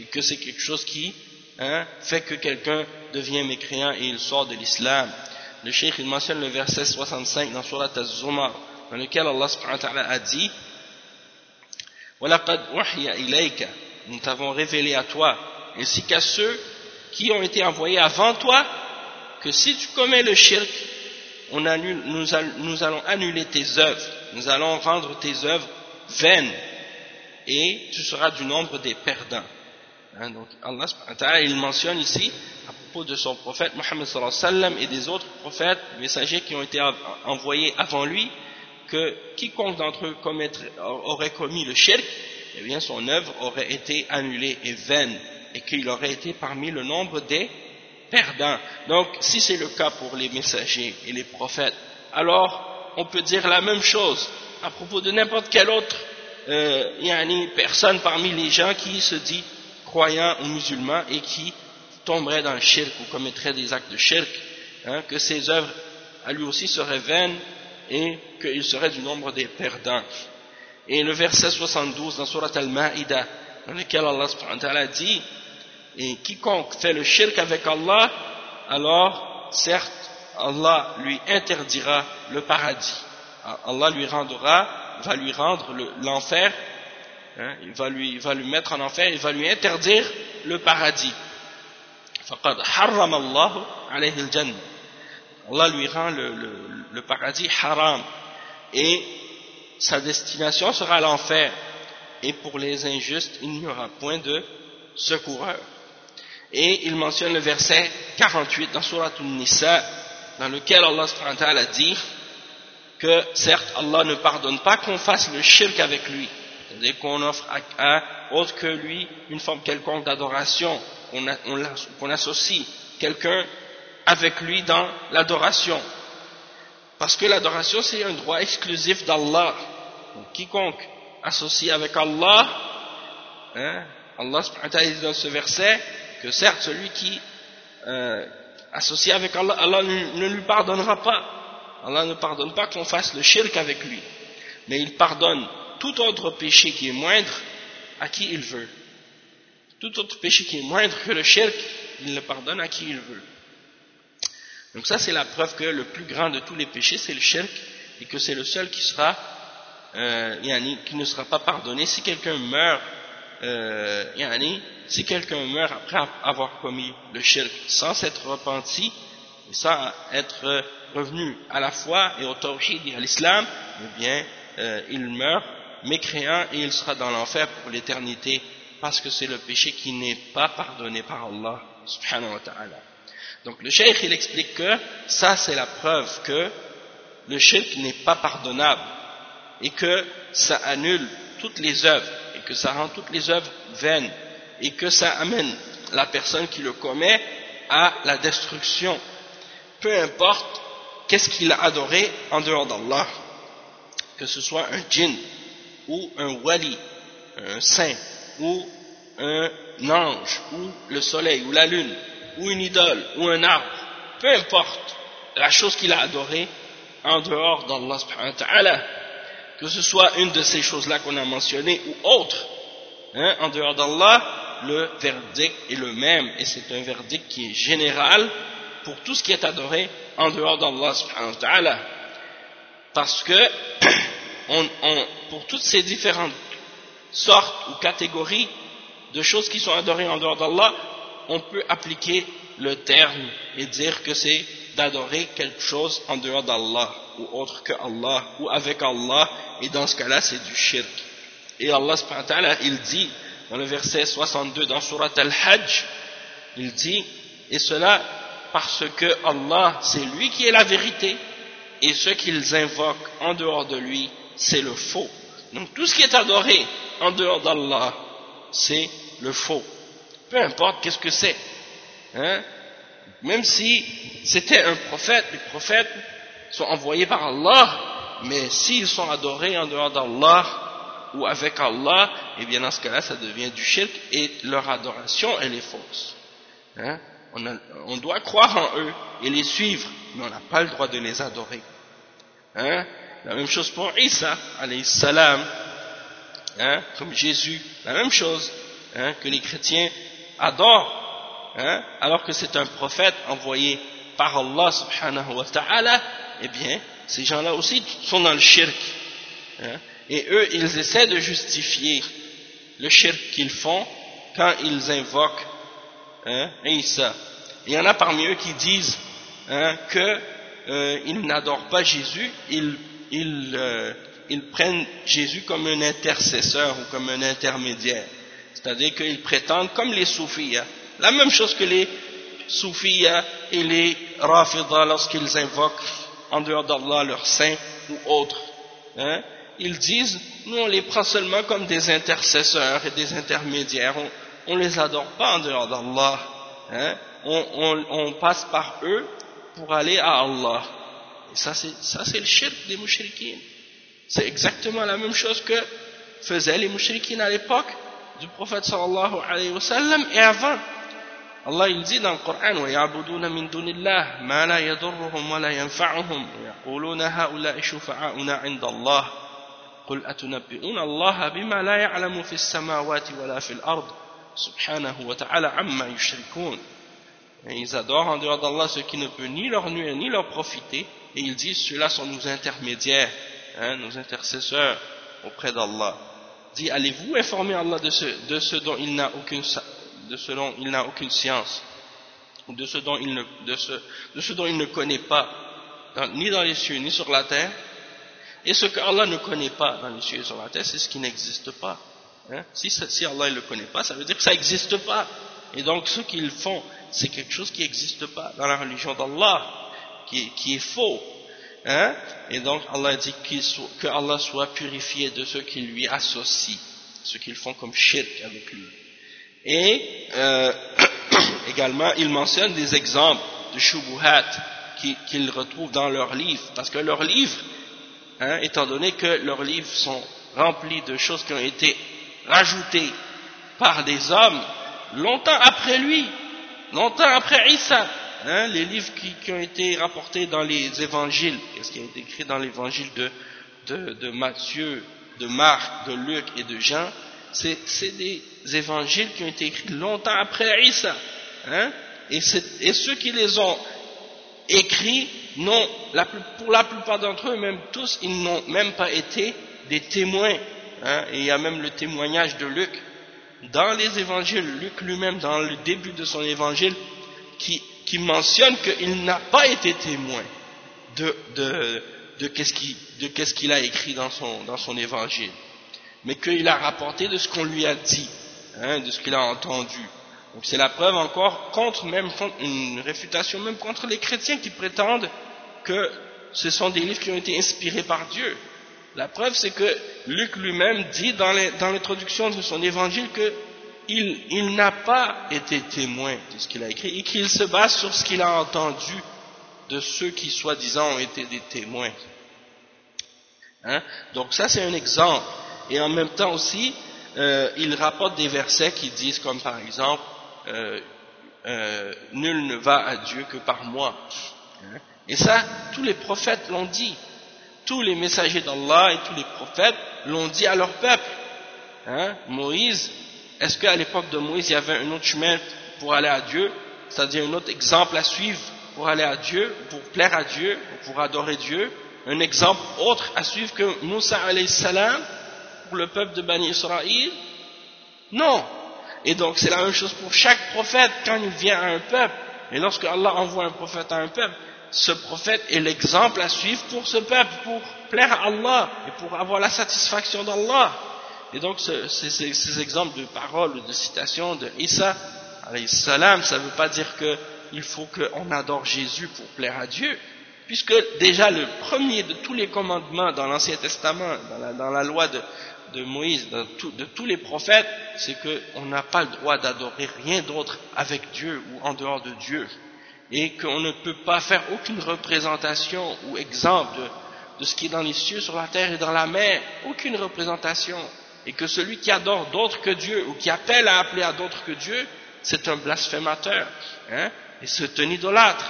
et que c'est quelque chose qui hein, fait que quelqu'un devient mécréant et il sort de l'islam. Le cheikh il mentionne le verset 65 dans Surat Az-Zumar dans lequel Allah subhanahu wa ta'ala a dit وَلَقَدْ وَحْيَ إِلَيْكَ nous t'avons révélé à toi ainsi qu'à ceux qui ont été envoyés avant toi que si tu commets le shirk on nous, allons annuler tes œuvres. Nous allons rendre tes œuvres vaines et tu seras du nombre des perdants. Hein, donc Allah il mentionne ici à propos de son prophète Mohammed et des autres prophètes messagers qui ont été envoyés avant lui que quiconque d'entre eux aurait commis le shirk, eh bien son œuvre aurait été annulée et vaine, et qu'il aurait été parmi le nombre des perdants. Donc, si c'est le cas pour les messagers et les prophètes, alors on peut dire la même chose à propos de n'importe quelle autre euh, personne parmi les gens qui se dit croyant ou musulman et qui tomberait dans le shirk ou commettrait des actes de shirk, hein, que ses œuvres à lui aussi seraient vaines et qu'il serait du nombre des perdants Et le verset 72 dans Surat Al-Ma'ida, dans lequel Allah subhanahu wa ta'ala dit Et quiconque fait le shirk avec Allah, alors, certes, Allah lui interdira le paradis. Allah lui rendra, va lui rendre l'enfer, hein, il, va lui, va lui mettre en enfer, il va lui interdire le paradis. فقد حرم الله عليه الجنة Allah lui rend le, le, le, paradis haram et sa destination sera l'enfer et pour les injustes il n'y aura point de secoureur et il mentionne le verset 48 dans Surat An-Nisa dans lequel Allah dit que certes Allah ne pardonne pas qu'on fasse le shirk avec lui c'est-à-dire qu'on offre à, autre que lui une forme quelconque d'adoration qu'on associe quelqu'un avec lui dans l'adoration. Parce que l'adoration, c'est un droit exclusif d'Allah. Quiconque associe avec Allah, hein, Allah dit dans ce verset que certes, celui qui euh, associe avec Allah, Allah ne, lui pardonnera pas. Allah ne pardonne pas qu'on fasse le shirk avec lui. Mais il pardonne tout autre péché qui est moindre à qui il veut. Tout autre péché qui est moindre que le shirk, il le pardonne à qui il veut. Donc ça c'est la preuve que le plus grand de tous les péchés c'est le shirk et que c'est le seul qui sera euh, qui ne sera pas pardonné si quelqu'un meurt euh, si quelqu'un meurt après avoir commis le shirk sans s'être repenti et sans être revenu à la foi et au tawhid et à l'islam eh bien euh, il meurt mécréant et il sera dans l'enfer pour l'éternité parce que c'est le péché qui n'est pas pardonné par Allah subhanahu wa ta'ala. Donc le cheikh il explique que ça c'est la preuve que le shirk n'est pas pardonnable et que ça annule toutes les œuvres et que ça rend toutes les œuvres vaines et que ça amène la personne qui le commet à la destruction. Peu importe qu'est-ce qu'il a adoré en dehors d'Allah, que ce soit un djinn ou un wali, un saint ou un ange ou le soleil ou la lune ou une idole ou un arbre, peu importe la chose qu'il a adorée en dehors d'Allah que ce soit une de ces choses-là qu'on a mentionnées ou autre, hein, en dehors d'Allah, le verdict est le même et c'est un verdict qui est général pour tout ce qui est adoré en dehors d'Allah parce que pour toutes ces différentes sortes ou catégories de choses qui sont adorées en dehors d'Allah, on peut appliquer le terme et dire que c'est d'adorer quelque chose en dehors d'Allah ou autre que Allah ou avec Allah et dans ce cas-là c'est du shirk. Et Allah il dit dans le verset 62 dans Surat Al-Hajj, il dit et cela parce que Allah c'est lui qui est la vérité et ce qu'ils invoquent en dehors de lui c'est le faux. Donc tout ce qui est adoré en dehors d'Allah c'est le faux. Peu importe qu'est-ce que c'est. Hein? Même si c'était un prophète, les prophètes sont envoyés par Allah, mais s'ils sont adorés en dehors d'Allah ou avec Allah, eh bien dans ce cas-là, ça devient du shirk et leur adoration, elle est fausse. Hein? On, doit croire en eux et les suivre, mais on n'a pas le droit de les adorer. Hein? La même chose pour Isa, alayhi salam, hein? comme Jésus, la même chose hein, que les chrétiens adorent, hein, alors que c'est un prophète envoyé par Allah subhanahu wa ta'ala, eh bien, ces gens-là aussi sont dans le shirk. Hein, et eux, ils essaient de justifier le shirk qu'ils font quand ils invoquent hein, Isa. Il y en a parmi eux qui disent hein, qu'ils euh, n'adorent pas Jésus, ils, ils, euh, ils prennent Jésus comme un intercesseur ou comme un intermédiaire. C'est-à-dire qu'ils prétendent, comme les soufis, la même chose que les soufis et les rafidah lorsqu'ils invoquent en dehors d'Allah leurs saints ou autres. Hein, ils disent, nous on les prend seulement comme des intercesseurs et des intermédiaires, on ne les adore pas en dehors d'Allah, hein, on, passe par eux pour aller à Allah. Et ça c'est le shirk des mouchriquines. C'est exactement la même chose que faisaient les mouchriquines à l'époque du prophète sallallahu alayhi wa sallam et avant. Allah il dit dans le Coran وَيَعْبُدُونَ مِن دُونِ اللَّهِ مَا لَا يَضُرُّهُمْ وَلَا يَنفَعُهُمْ وَيَقُولُونَ هَؤُلَاءِ شُفَعَاؤُنَا عِندَ اللَّهِ قُلْ أَتُنَبِّئُونَ اللَّهَ بِمَا لَا يَعْلَمُ فِي السَّمَاوَاتِ وَلَا فِي الْأَرْضِ سبحانه وتعالى عما يشركون et ils adorent en dehors d'Allah ce qui ne peut ni leur nuire ni leur profiter et ils disent ceux-là sont nos intermédiaires hein, nos intercesseurs auprès d'Allah dit allez-vous informer Allah de ce, dont il n'a aucune science ou de ce dont il ne connaît pas ni dans les cieux ni sur la terre. Et ce que Allah ne connaît pas dans les cieux et sur la terre c'est ce qui n'existe pas hein? si, Allah ne le connaît pas ça veut dire que ça n'existe pas. Et donc ce qu'ils font c'est quelque chose qui n'existe pas dans la religion d'Allah qui est faux Hein? Et donc Allah dit que Allah soit purifié de ceux qui lui associent, ceux qu'ils font comme shirk avec lui. Et euh, également, il mentionne des exemples de shubuhat qu'ils retrouvent dans leurs livres, parce que leurs livres, hein, étant donné que leurs livres sont remplis de choses qui ont été rajoutées par des hommes longtemps après lui, longtemps après Isa, Hein, les livres qui, ont été rapportés dans les évangiles, qu'est-ce qui a été écrit dans l'évangile de, de, de, Matthieu, de Marc, de Luc et de Jean, c'est des évangiles qui ont été écrits longtemps après Isa. Hein, et, et, ceux qui les ont écrits, non, la, pour la plupart d'entre eux, même tous, ils n'ont même pas été des témoins. Hein, et il y a même le témoignage de Luc dans les évangiles, Luc lui-même, dans le début de son évangile, qui qui mentionne qu'il n'a pas été témoin de, de, de qu'est-ce qu'il a écrit dans son, dans son évangile, mais qu'il a rapporté de ce qu'on lui a dit. hein, de ce qu'il a entendu. Donc c'est la preuve encore contre même une réfutation même contre les chrétiens qui prétendent que ce sont des livres qui ont été inspirés par Dieu. La preuve c'est que Luc lui-même dit dans l'introduction de son évangile qu'il il, n'a pas été témoin de ce qu'il a écrit et qu'il se base sur ce qu'il a entendu de ceux qui soi-disant ont été des témoins. Hein? Donc ça c'est un exemple. Et en même temps aussi, euh, il rapporte des versets qui disent comme par exemple, euh, euh, nul ne va à Dieu que par moi. Hein? Et ça, tous les prophètes l'ont dit. Tous les messagers d'Allah et tous les prophètes l'ont dit à leur peuple. Hein? Moïse, est-ce qu'à l'époque de Moïse, il y avait un autre chemin pour aller à Dieu, c'est-à-dire un autre exemple à suivre pour aller à Dieu, pour plaire à Dieu, pour adorer Dieu? Un exemple autre à suivre que Moussa salam pour le peuple de Bani Israël? Non. Et donc c'est la même chose pour chaque prophète quand il vient à un peuple. Et lorsque Allah envoie un prophète à un peuple, ce prophète est l'exemple à suivre pour ce peuple, pour plaire à Allah et pour avoir la satisfaction d'Allah. Et donc ces, exemples de paroles, de citations de Isa salam, ça ne veut pas dire qu'il faut qu'on adore Jésus pour plaire à Dieu puisque déjà le premier de tous les commandements dans l'Ancien Testament, dans la, loi de, Moïse, de tous les prophètes, c'est qu'on n'a pas le droit d'adorer rien d'autre avec Dieu ou en dehors de Dieu, et qu'on ne peut pas faire aucune représentation ou exemple de, ce qui est dans les cieux, sur la terre et dans la mer, aucune représentation, et que celui qui adore d'autres que Dieu, ou qui appelle à appeler à d'autres que Dieu, c'est un blasphémateur, hein, et c'est un idolâtre.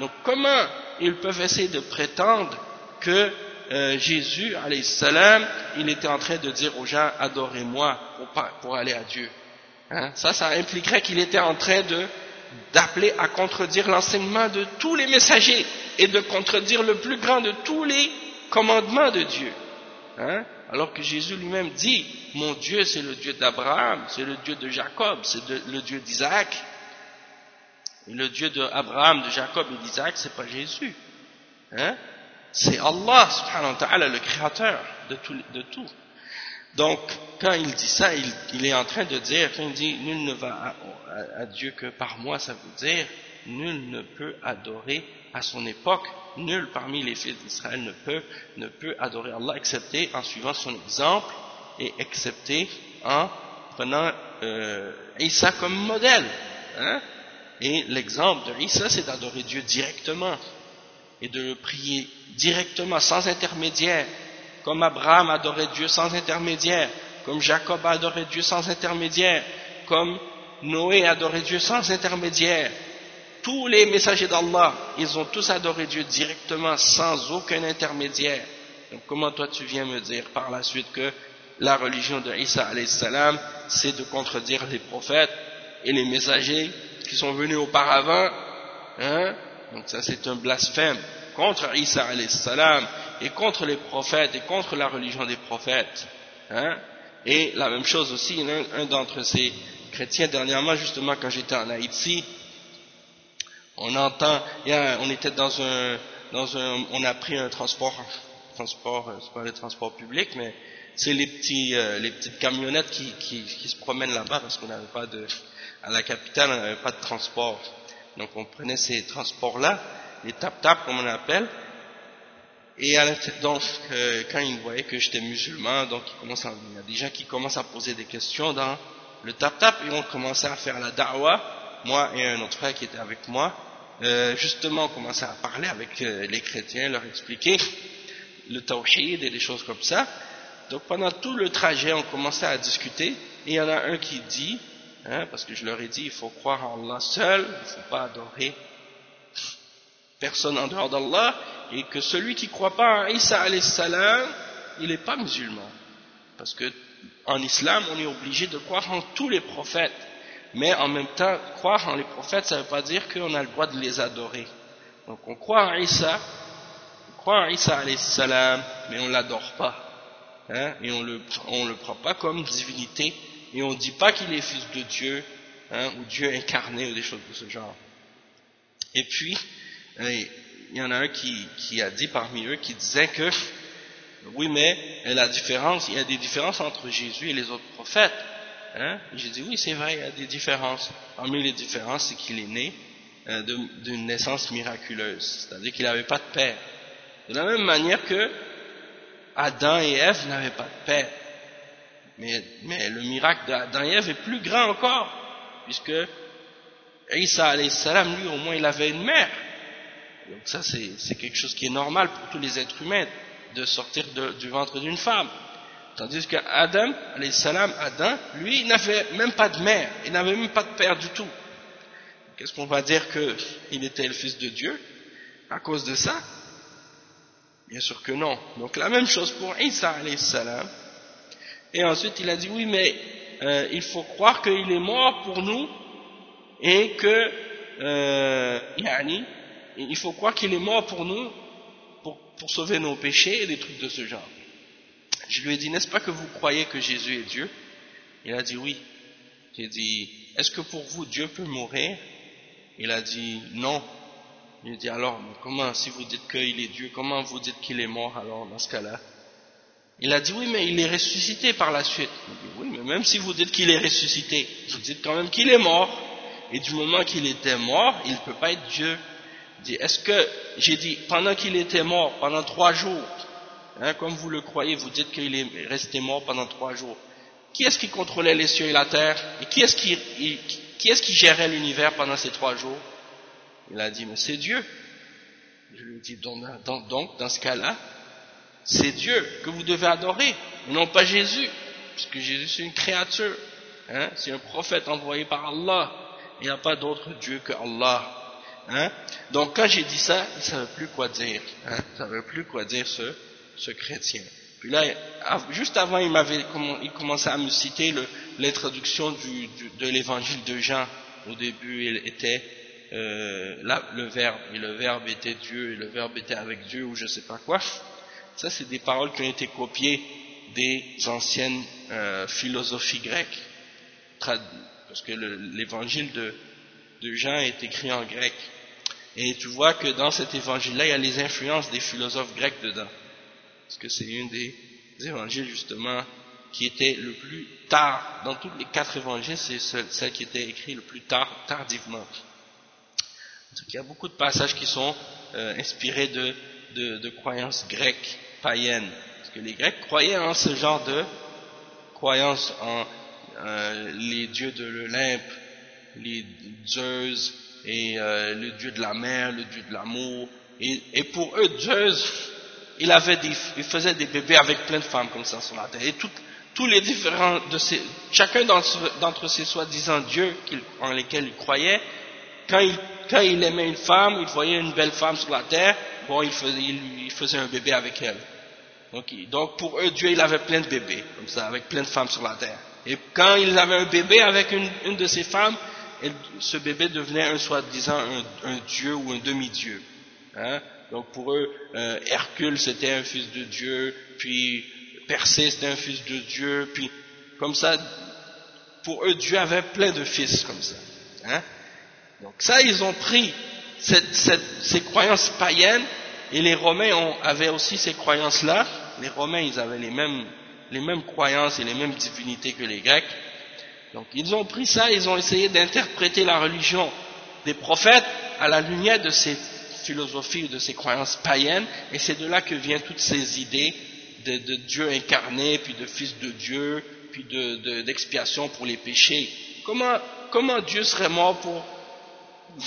Donc comment ils peuvent essayer de prétendre que euh, Jésus, salam, il était en train de dire aux gens adorez-moi pour, aller à Dieu. Hein? Ça, ça impliquerait qu'il était en train d'appeler à contredire l'enseignement de tous les messagers et de contredire le plus grand de tous les commandements de Dieu. Hein? Alors que Jésus lui-même dit, mon Dieu c'est le Dieu d'Abraham, c'est le Dieu de Jacob, c'est le Dieu d'Isaac, le Dieu d'Abraham, de, Jacob et d'Isaac, c'est pas Jésus. Hein? C'est Allah, subhanahu wa ta'ala, le créateur de tout. Donc, quand il dit ça, il, est en train de dire, quand il dit nul ne va à, Dieu que par moi, ça veut dire nul ne peut adorer à son époque, nul parmi les fils d'Israël ne peut, ne peut adorer Allah, excepté en suivant son exemple et excepté en prenant euh, Isa comme modèle. Hein? Et l'exemple de Isa, c'est d'adorer Dieu directement et de le prier directement, sans intermédiaire, comme Abraham adorait Dieu sans intermédiaire, comme Jacob a adoré Dieu sans intermédiaire, comme Noé adorait Dieu sans intermédiaire. Tous les messagers d'Allah, ils ont tous adoré Dieu directement, sans aucun intermédiaire. Donc comment toi tu viens me dire par la suite que la religion de Isa salam, c'est de contredire les prophètes et les messagers qui sont venus auparavant, hein, donc ça c'est un blasphème contre Isa salam et contre les prophètes et contre la religion des prophètes. Hein, et la même chose aussi, un, un d'entre ces chrétiens dernièrement, justement quand j'étais en Haïti, on entend, on était dans un, dans un, on a pris un transport, transport, c'est pas le transport public, mais c'est les petits, euh, les petites camionnettes qui, qui, qui se promènent là-bas parce qu'on n'avait pas de, à la capitale, on n'avait pas de transport. Donc on prenait ces transports-là, les tap-tap comme on appelle, et donc euh, quand ils voyaient que j'étais musulman, donc il y a des gens qui commencent à poser des questions dans le tap-tap, et on commençait à faire la da'wah, moi et un autre frère qui était avec moi, euh, justement on commençait à parler avec euh, les chrétiens, leur expliquer le tawhid et des choses comme ça. Donc pendant tout le trajet, on commençait à discuter, et il y en a un qui dit, Hein, parce que je leur ai dit, il faut croire en Allah seul, il ne faut pas adorer personne en dehors d'Allah, et que celui qui ne croit pas en Isa salam, il n'est pas musulman. Parce que en islam, on est obligé de croire en tous les prophètes. Mais en même temps, croire en les prophètes, ça ne veut pas dire qu'on a le droit de les adorer. Donc on croit en Isa, on croit en Isa salam, mais on ne l'adore pas. Hein, et on ne le, on le prend pas comme divinité, et on ne dit pas qu'il est fils de Dieu, hein, ou Dieu incarné, ou des choses de ce genre. Et puis, il y en a un qui, qui, a dit parmi eux, qui disait que, oui, mais la différence, il y a des différences entre Jésus et les autres prophètes. Hein? J'ai dit oui, c'est vrai, il y a des différences. Parmi les différences, c'est qu'il est né euh, d'une naissance miraculeuse, c'est-à-dire qu'il n'avait pas de père. De la même manière que Adam et Ève n'avaient pas de père. Mais, le miracle d'Adam et Ève est plus grand encore, puisque Isa salam, lui, au moins, il avait une mère. Donc ça, c'est quelque chose qui est normal pour tous les êtres humains, de sortir du ventre d'une femme. Tandis qu'Adam, alayhi salam, Adam, lui, n'avait même pas de mère, il n'avait même pas de père du tout. Qu'est-ce qu'on va dire qu'il était le fils de Dieu? À cause de ça? Bien sûr que non. Donc la même chose pour Isa salam. Et ensuite il a dit oui mais euh, il faut croire qu'il est mort pour nous et que euh, yani, il faut croire qu'il est mort pour nous pour, pour sauver nos péchés et des trucs de ce genre. Je lui ai dit n'est-ce pas que vous croyez que Jésus est Dieu? Il a dit oui. J'ai dit est-ce que pour vous Dieu peut mourir? Il a dit non. Il dit alors, comment, si vous dites qu'il est Dieu, comment vous dites qu'il est mort alors dans ce cas-là? Il a dit oui, mais il est ressuscité par la suite. Dit oui, mais même si vous dites qu'il est ressuscité, vous dites quand même qu'il est mort. Et du moment qu'il était mort, il ne peut pas être Dieu. Dit, est-ce que, j'ai dit, pendant qu'il était mort, pendant trois jours, hein, comme vous le croyez, vous dites qu'il est resté mort pendant trois jours, qui est-ce qui contrôlait les cieux et la terre? Et qui est-ce qui, qui, est qui gérait l'univers pendant ces trois jours? Il a dit, mais c'est Dieu. Je lui ai dit, donc, dans ce cas-là, c'est Dieu que vous devez adorer, non pas Jésus, puisque Jésus c'est une créature, hein, c'est un prophète envoyé par Allah, il n'y a pas d'autre Dieu que Allah. Hein. Donc quand j'ai dit ça, il ne savait plus quoi dire, hein, il ne savait plus quoi dire ce, ce chrétien. Puis là, juste avant, il, m'avait, il commençait à me citer l'introduction de l'évangile de Jean. Au début, il était euh, le verbe, et le verbe était Dieu, et le verbe était avec Dieu, ou je sais pas quoi. Ça, c'est des paroles qui ont été copiées des anciennes euh, philosophies grecques, parce que l'évangile de, de Jean est écrit en grec. Et tu vois que dans cet évangile-là, il y a les influences des philosophes grecs dedans. Parce que c'est une des évangiles, justement, qui était le plus tard, dans tous les quatre évangiles, c'est celle qui était écrite le plus tard, tardivement il y a beaucoup de passages qui sont euh, inspirés de, de, croyances grecques, païennes. Parce que les Grecs croyaient en ce genre de croyances en euh, les dieux de l'Olympe, les Zeus, et euh, le dieu de la mer, le dieu de l'amour. Et, pour eux, Zeus, il, avait des, il faisait des bébés avec plein de femmes comme ça sur la terre. Et tous les différents, de ces, chacun d'entre ces soi-disant dieux en lesquels il croyait, quand il quand il aimait une femme, il voyait une belle femme sur la terre, bon, il faisait, il, faisait un bébé avec elle. Donc, donc, pour eux, Dieu, il avait plein de bébés, comme ça, avec plein de femmes sur la terre. Et quand il avait un bébé avec une, une de ses femmes, ce bébé devenait un soi-disant un, un, dieu ou un demi-dieu. Hein? Donc pour eux, euh, Hercule c'était un fils de Dieu, puis Persée c'était un fils de Dieu, puis comme ça, pour eux Dieu avait plein de fils comme ça. Hein? Donc ça, ils ont pris ces croyances païennes, et les Romains avaient aussi ces croyances-là. Les Romains, ils avaient les mêmes, les mêmes croyances et les mêmes divinités que les Grecs. Donc ils ont pris ça, ils ont essayé d'interpréter la religion des prophètes à la lumière de ces philosophies, de ces croyances païennes, et c'est de là que viennent toutes ces idées de, Dieu incarné, puis de Fils de Dieu, puis d'expiation pour les péchés. Comment, comment Dieu serait mort pour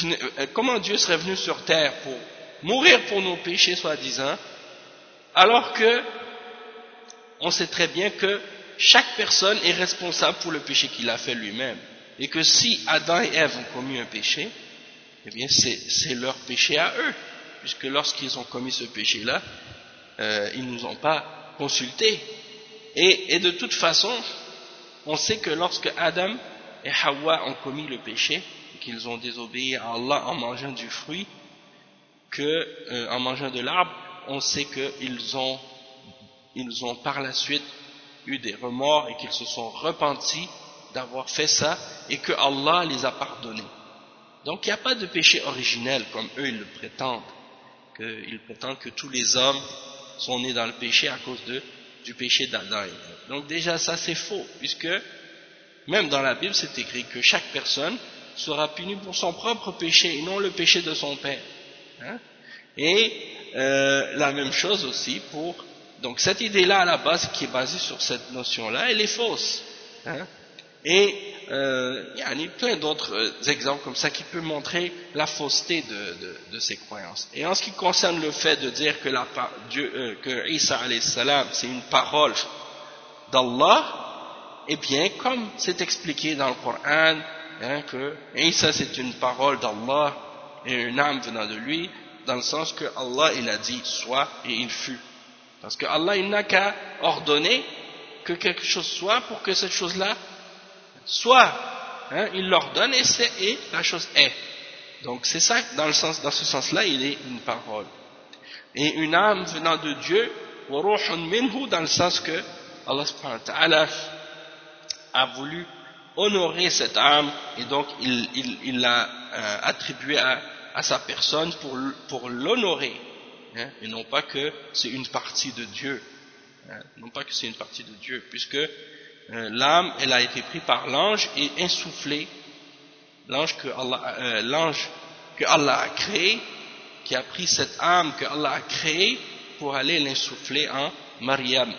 euh, comment Dieu serait venu sur terre pour mourir pour nos péchés soi-disant, alors que on sait très bien que chaque personne est responsable pour le péché qu'il a fait lui-même. Et que si Adam et Ève ont commis un péché, eh bien c'est leur péché à eux, puisque lorsqu'ils ont commis ce péché-là, euh, ils ne nous ont pas consultés. Et, de toute façon, on sait que lorsque Adam et Hawa ont commis le péché, qu'ils ont désobéi à Allah en mangeant du fruit, euh, en mangeant de l'arbre, on sait qu'ils ont, ils ont par la suite eu des remords et qu'ils se sont repentis d'avoir fait ça et que Allah les a pardonnés. Donc il n'y a pas de péché originel comme eux ils le prétendent, qu'ils prétendent que tous les hommes sont nés dans le péché à cause du péché d'Adam. Donc déjà ça c'est faux, puisque Même dans la Bible, c'est écrit que chaque personne sera punie pour son propre péché et non le péché de son père. Hein. Et euh, la même chose aussi pour... Donc cette idée-là à la base qui est basée sur cette notion-là, elle est fausse. Hein. Et euh, il y a plein d'autres euh, exemples comme ça qui peuvent montrer la fausseté de, de, ces croyances. Et en ce qui concerne le fait de dire que, la, Dieu, euh, que Isa c'est une parole d'Allah, eh bien, comme c'est expliqué dans le Coran, hein, que Isa c'est une parole d'Allah et une âme venant de lui, dans le sens que Allah il a dit soit et il fut. Parce que Allah il n'a qu'à ordonner que quelque chose soit pour que cette chose-là soit, hein, il l'ordonne et, et la chose est. Donc c'est ça, dans, le sens, dans ce sens-là, il est une parole. Et une âme venant de Dieu, dans le sens que Allah a voulu honorer cette âme et donc il l'a euh, attribué à, à, sa personne pour, pour l'honorer. Hein, et non pas que c'est une partie de Dieu. Hein, non pas que c'est une partie de Dieu, puisque l'âme, elle a été prise par l'ange et insoufflée, l'ange que Allah, euh, que Allah a créé, qui a pris cette âme que Allah a créée pour aller l'insuffler en Mariam.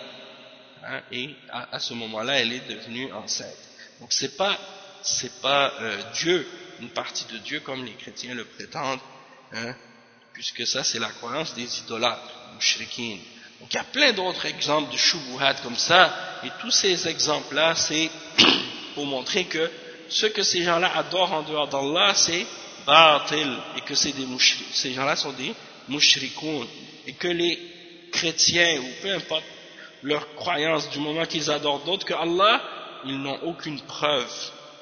Hein, et à, ce moment-là, elle est devenue enceinte. Donc c'est pas, c'est pas euh, Dieu, une partie de Dieu comme les chrétiens le prétendent, hein, puisque ça c'est la croyance des idolâtres, mushrikines. Donc il y a plein d'autres exemples de shubuhat comme ça, et tous ces exemples-là, c'est pour montrer que ce que ces gens-là adorent en dehors d'Allah, c'est batil, et que des ces gens-là sont des mushrikoun, et que les chrétiens, ou peu importe leur croyance, du moment qu'ils adorent d'autres que Allah, ils n'ont aucune preuve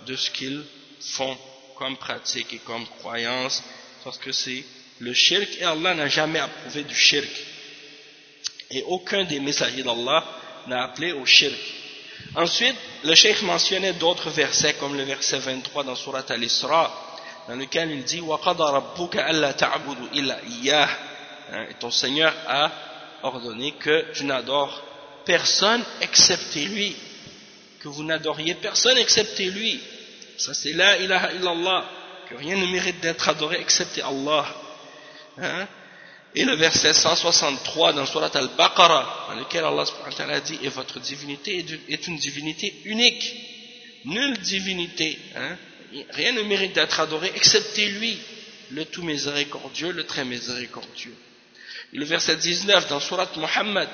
de ce qu'ils font comme pratique et comme croyance, parce que c'est le shirk, et Allah n'a jamais approuvé du shirk et aucun des messagers d'Allah n'a appelé au shirk. Ensuite, le cheikh mentionnait d'autres versets comme le verset 23 dans Surat Al-Isra, dans lequel il dit hein, ton Seigneur a ordonné que tu n'adores personne excepté lui, que vous n'adoriez personne excepté lui. Ça c'est la ilaha illallah, que rien ne mérite d'être adoré excepté Allah. Hein et le verset 163 dans Surat Al-Baqarah, dans lequel Allah dit Et votre divinité est une divinité unique. Nulle divinité, hein, rien ne mérite d'être adoré excepté lui, le tout miséricordieux, le très miséricordieux. Et le verset 19 dans Surat Muhammad,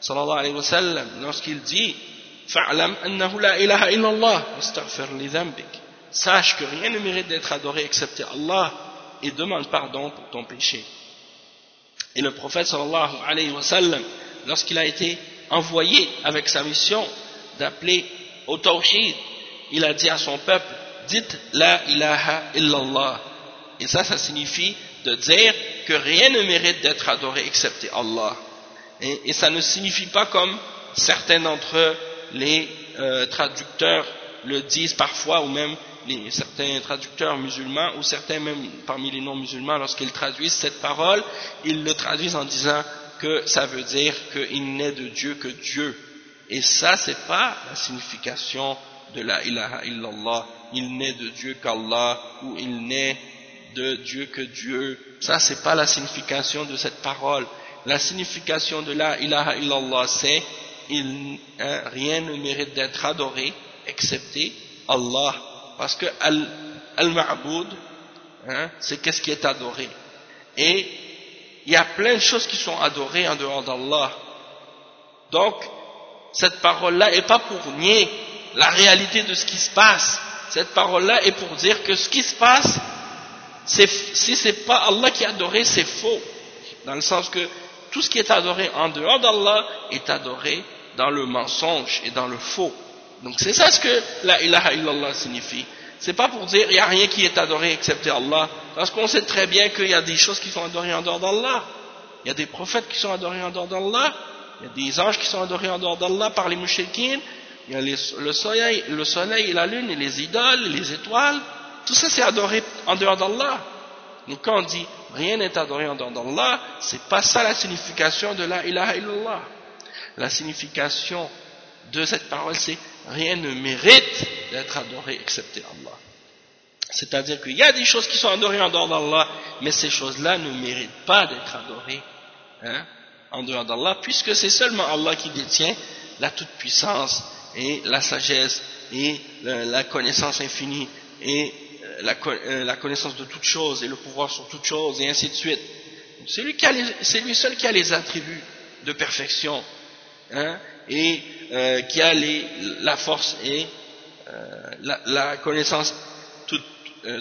sallallahu alayhi wa sallam, lorsqu'il dit Fa'alam annahu la ilaha illallah, li Sache que rien ne mérite d'être adoré excepté Allah et demande pardon pour ton péché. Et le prophète sallallahu alayhi wa sallam, lorsqu'il a été envoyé avec sa mission d'appeler au tawhid, il a dit à son peuple, dites la ilaha illallah. Et ça, ça signifie de dire que rien ne mérite d'être adoré excepté Allah. Et, ça ne signifie pas comme certains d'entre les euh, traducteurs le disent parfois, ou même certains traducteurs musulmans ou certains même parmi les non-musulmans, lorsqu'ils traduisent cette parole, ils le traduisent en disant que ça veut dire qu'il n'est de Dieu que Dieu. Et ça, c'est pas la signification de la ilaha illallah. Il n'est de Dieu qu'Allah ou il n'est de Dieu que Dieu. Ça, c'est pas la signification de cette parole. La signification de la ilaha illallah, c'est hein, rien ne mérite d'être adoré excepté Allah parce que al-ma'boud, hein, c'est qu'est-ce qui est adoré. Et il y a plein de choses qui sont adorées en dehors d'Allah. Donc, cette parole-là n'est pas pour nier la réalité de ce qui se passe. Cette parole-là est pour dire que ce qui se passe, si ce n'est pas Allah qui est adoré, c'est faux. Dans le sens que tout ce qui est adoré en dehors d'Allah est adoré dans le mensonge et dans le faux. Donc c'est ça ce que la ilaha illallah signifie. C'est pas pour dire il n'y a rien qui est adoré excepté Allah, parce qu'on sait très bien qu'il y a des choses qui sont adorées en dehors d'Allah. Il y a des prophètes qui sont adorés en dehors d'Allah, il y a des anges qui sont adorés en dehors d'Allah par les mouchikines, il y a le, soleil, le soleil et la lune et les idoles, les étoiles, tout ça c'est adoré en dehors d'Allah. Donc quand on dit rien n'est adoré en dehors d'Allah, c'est pas ça la signification de la ilaha illallah. La signification de cette parole c'est rien ne mérite d'être adoré excepté Allah. C'est-à-dire qu'il y a des choses qui sont adorées en dehors d'Allah, mais ces choses-là ne méritent pas d'être adorées hein, en dehors d'Allah, puisque c'est seulement Allah qui détient la toute-puissance et la sagesse et la connaissance infinie et euh, euh, la, connaissance de toutes choses et le pouvoir sur toutes choses et ainsi de suite. C'est lui, lui, seul qui a les attributs de perfection hein, et euh, qui a la force et la, la, connaissance toute,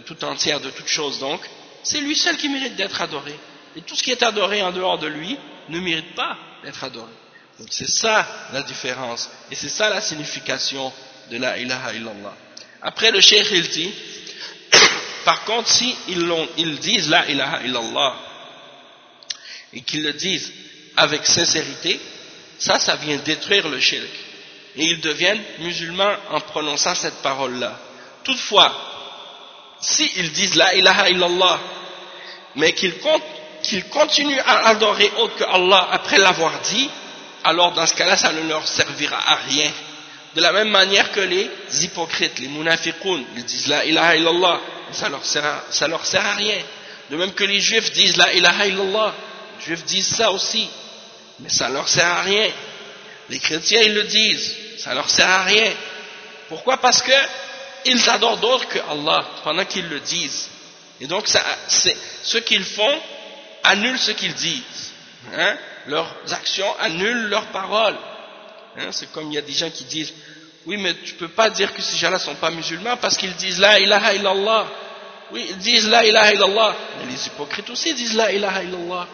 toute, entière de toutes choses. Donc, c'est lui seul qui mérite d'être adoré. Et tout ce qui est adoré en dehors de lui ne mérite pas d'être adoré. Donc c'est ça la différence et c'est ça la signification de la ilaha illallah. Après le cheikh il dit, par contre si ils disent la ilaha illallah et qu'ils le disent avec sincérité, ça, ça vient détruire le shirk. Et ils deviennent musulmans en prononçant cette parole-là. Toutefois, s'ils disent la ilaha illallah, mais qu'ils continuent à adorer autre que Allah après l'avoir dit, alors dans ce cas-là, ça ne leur servira à rien. De la même manière que les hypocrites, les munafiqun, ils disent la ilaha illallah, ça leur sert ça leur sert à rien. De même que les juifs disent la ilaha illallah, les juifs disent ça aussi, mais ça leur sert à rien. Les chrétiens, ils le disent, ça leur sert à rien. Pourquoi? Parce que ils adorent d'autres que Allah pendant qu'ils le disent. Et donc, ce qu'ils font annule ce qu'ils disent. Hein leurs actions annulent leurs paroles. Hein, c'est comme il y a des gens qui disent oui mais tu peux pas dire que ces gens-là sont pas musulmans parce qu'ils disent la ilaha illallah. Oui, ils disent la ilaha illallah. Mais les hypocrites aussi disent la ilaha illallah.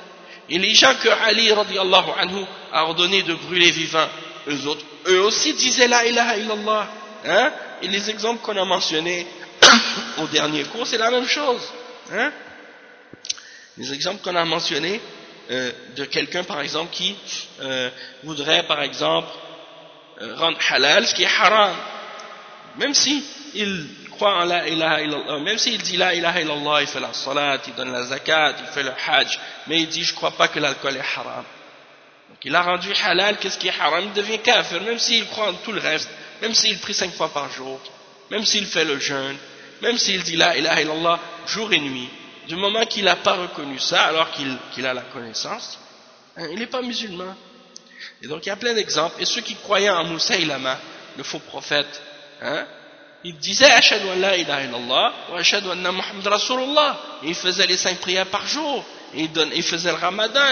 Et les gens que Ali radiallahu anhu a ordonné de brûler vivants, eux autres, eux aussi disaient la ilaha illallah. Hein? Et les exemples qu'on a mentionnés au dernier cours, c'est la même chose. Hein? Les exemples qu'on a mentionnés, euh, de quelqu'un par exemple qui euh, voudrait par exemple euh, rendre halal ce qui est haram même si il la même s'il dit la ilaha illallah il fait la salat, il donne la zakat il fait le hajj. Mais il dit je crois pas que l'alcool est haram. Donc il a rendu halal qu'est-ce qui est haram? Il devient kafir même s'il croit en tout le reste. Même s'il prie cinq fois par jour. Même s'il fait le jeûne. Même s'il dit la ilaha illallah jour et nuit. Du moment qu'il n'a pas reconnu ça, alors qu'il a la connaissance, hein, il n'est pas musulman. Et donc il y a plein d'exemples. Et ceux qui croyaient en Moussa Ilama, le faux prophète, hein, ils disaient Ashadu an la ilaha illallah wa ashadu anna Muhammad Rasulullah. Et ils faisaient les cinq prières par jour. Et ils, faisaient le ramadan,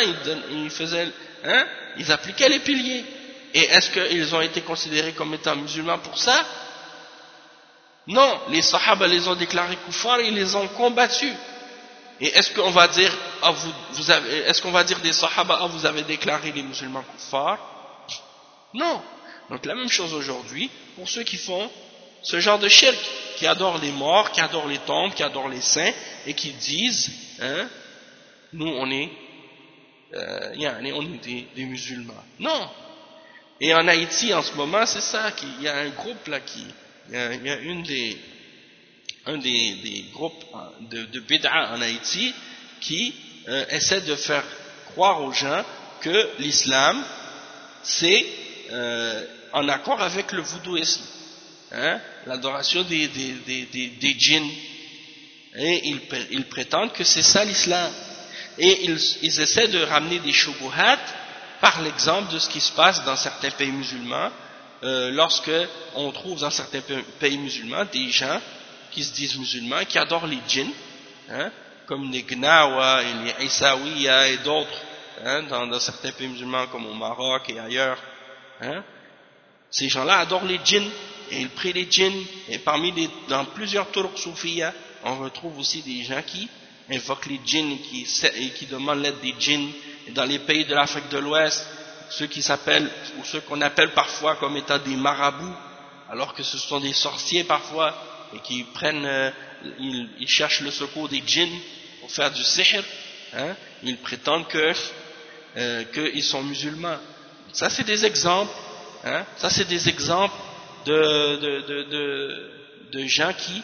ils, faisaient, hein, ils appliquaient les piliers. Et est-ce qu'ils ont été considérés comme étant musulmans pour ça? Non, les sahaba les ont déclarés kuffar et ils les ont combattus. Et est-ce qu'on va dire, ah, vous, est-ce qu'on va dire des sahaba, ah, vous avez déclaré les musulmans kuffar Non. Donc la même chose aujourd'hui pour ceux qui font ce genre de shirk, qui adorent les morts, qui adorent les tombes, qui adorent les saints, et qui disent, hein, nous on est, euh, on est des, musulmans. Non. Et en Haïti en ce moment, c'est ça, il y a un groupe là qui, il y a une des un des, groupes de, de bid'a en Haïti qui euh, essaie de faire croire aux gens que l'islam c'est euh, en accord avec le voodooisme, hein, l'adoration des, des, des, djinns. Et ils, ils prétendent que c'est ça l'islam. Et ils, ils, essaient de ramener des shubuhat par l'exemple de ce qui se passe dans certains pays musulmans, euh, lorsque on trouve dans certains pays musulmans des gens qui se disent musulmans, qui adorent les djinns, hein, comme les Gnawa et les Isawiya et d'autres, hein, dans, certains pays musulmans comme au Maroc et ailleurs. Hein. Ces gens-là adorent les djinns et ils prient les djinns. Et parmi les, dans plusieurs Turks soufiyas, on retrouve aussi des gens qui invoquent les djinns qui, et qui demandent l'aide des djinns. Et dans les pays de l'Afrique de l'Ouest, ceux qui s'appellent, ou ceux qu'on appelle parfois comme étant des marabouts, alors que ce sont des sorciers parfois, et qui prennent, euh, ils, cherchent le secours des djinns pour faire du sihr, hein, ils prétendent que euh, qu'ils sont musulmans. Ça c'est des exemples, hein, ça c'est des exemples de, de, de, de, gens qui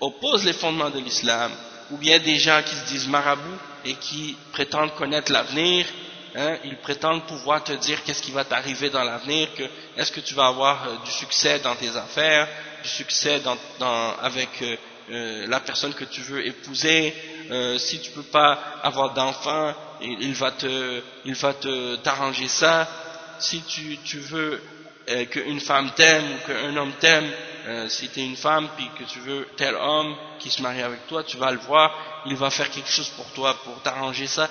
opposent les fondements de l'islam, ou bien des gens qui se disent marabouts et qui prétendent connaître l'avenir hein, ils prétendent pouvoir te dire qu'est-ce qui va t'arriver dans l'avenir, est-ce que tu vas avoir euh, du succès dans tes affaires, du succès dans, dans, avec euh, euh, la personne que tu veux épouser, si tu peux pas avoir d'enfant, il, il, va te, il va te t'arranger ça, si tu, tu veux qu'une femme t'aime ou qu'un homme t'aime, si tu es une femme puis que tu veux tel homme qui se marie avec toi, tu vas le voir, il va faire quelque chose pour toi, pour t'arranger ça.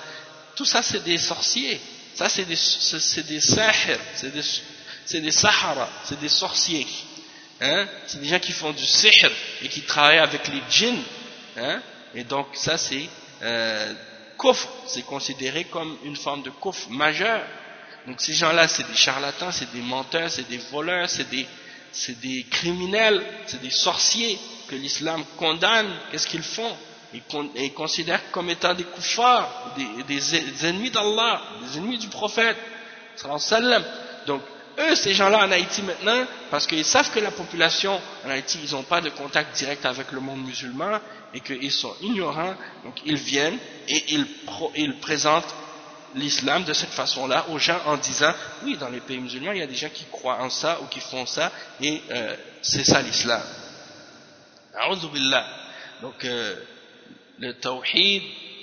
Tout ça, c'est des sorciers. Ça, c'est des, c'est des sahir, c'est des, c'est des sahara, c'est des sorciers. Hein? C'est des gens qui font du sihr et qui travaillent avec les djinns. Hein? Et donc, ça, c'est euh, c'est considéré comme une forme de kouf majeur. Donc, ces gens-là, c'est des charlatans, c'est des menteurs, c'est des voleurs, c'est des, des criminels, c'est des sorciers que l'islam condamne. Qu'est-ce qu'ils font? Et, considèrent comme étant des kuffars, des, ennemis d'Allah, des ennemis du prophète. Donc, eux, ces gens-là en Haïti maintenant, parce qu'ils savent que la population en Haïti, ils n'ont pas de contact direct avec le monde musulman et qu'ils sont ignorants, donc ils viennent et ils, présentent l'islam de cette façon-là aux gens en disant, oui, dans les pays musulmans, il y a des gens qui croient en ça ou qui font ça et euh, c'est ça l'islam. Donc, euh, le tawhid,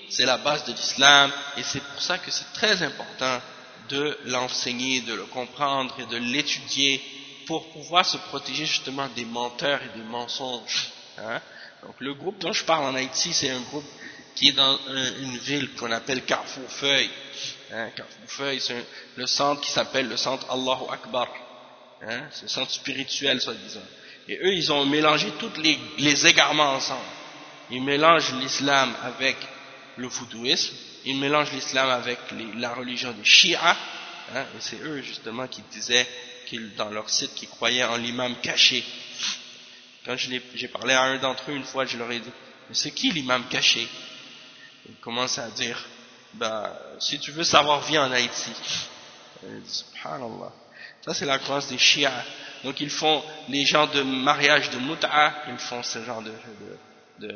c'est la base de l'islam, et c'est pour ça que c'est très important de l'enseigner, de le comprendre et de l'étudier pour pouvoir se protéger justement des menteurs et des mensonges. Hein. Donc le groupe dont je parle en Haïti, c'est un groupe qui est dans une ville qu'on appelle Carrefour Feuille. Hein. Carrefour Feuille, c'est le centre qui s'appelle le centre Allahu Akbar. Hein. C'est le centre spirituel, soi-disant. Et eux, ils ont mélangé tous les, égarements ensemble ils mélangent l'islam avec le foudouisme, ils mélangent l'islam avec la religion des Shia, hein, et c'est eux justement qui disaient qu'ils, dans leur site qu'ils croyaient en l'imam caché. Quand j'ai parlé à un d'entre eux une fois, je leur ai dit, mais c'est qui l'imam caché? Ils commencent à dire, bah, si tu veux savoir, viens en Haïti. Subhanallah. Ça c'est la croyance des Shia. Donc ils font les gens de mariage de mut'a, ils font ce genre de de,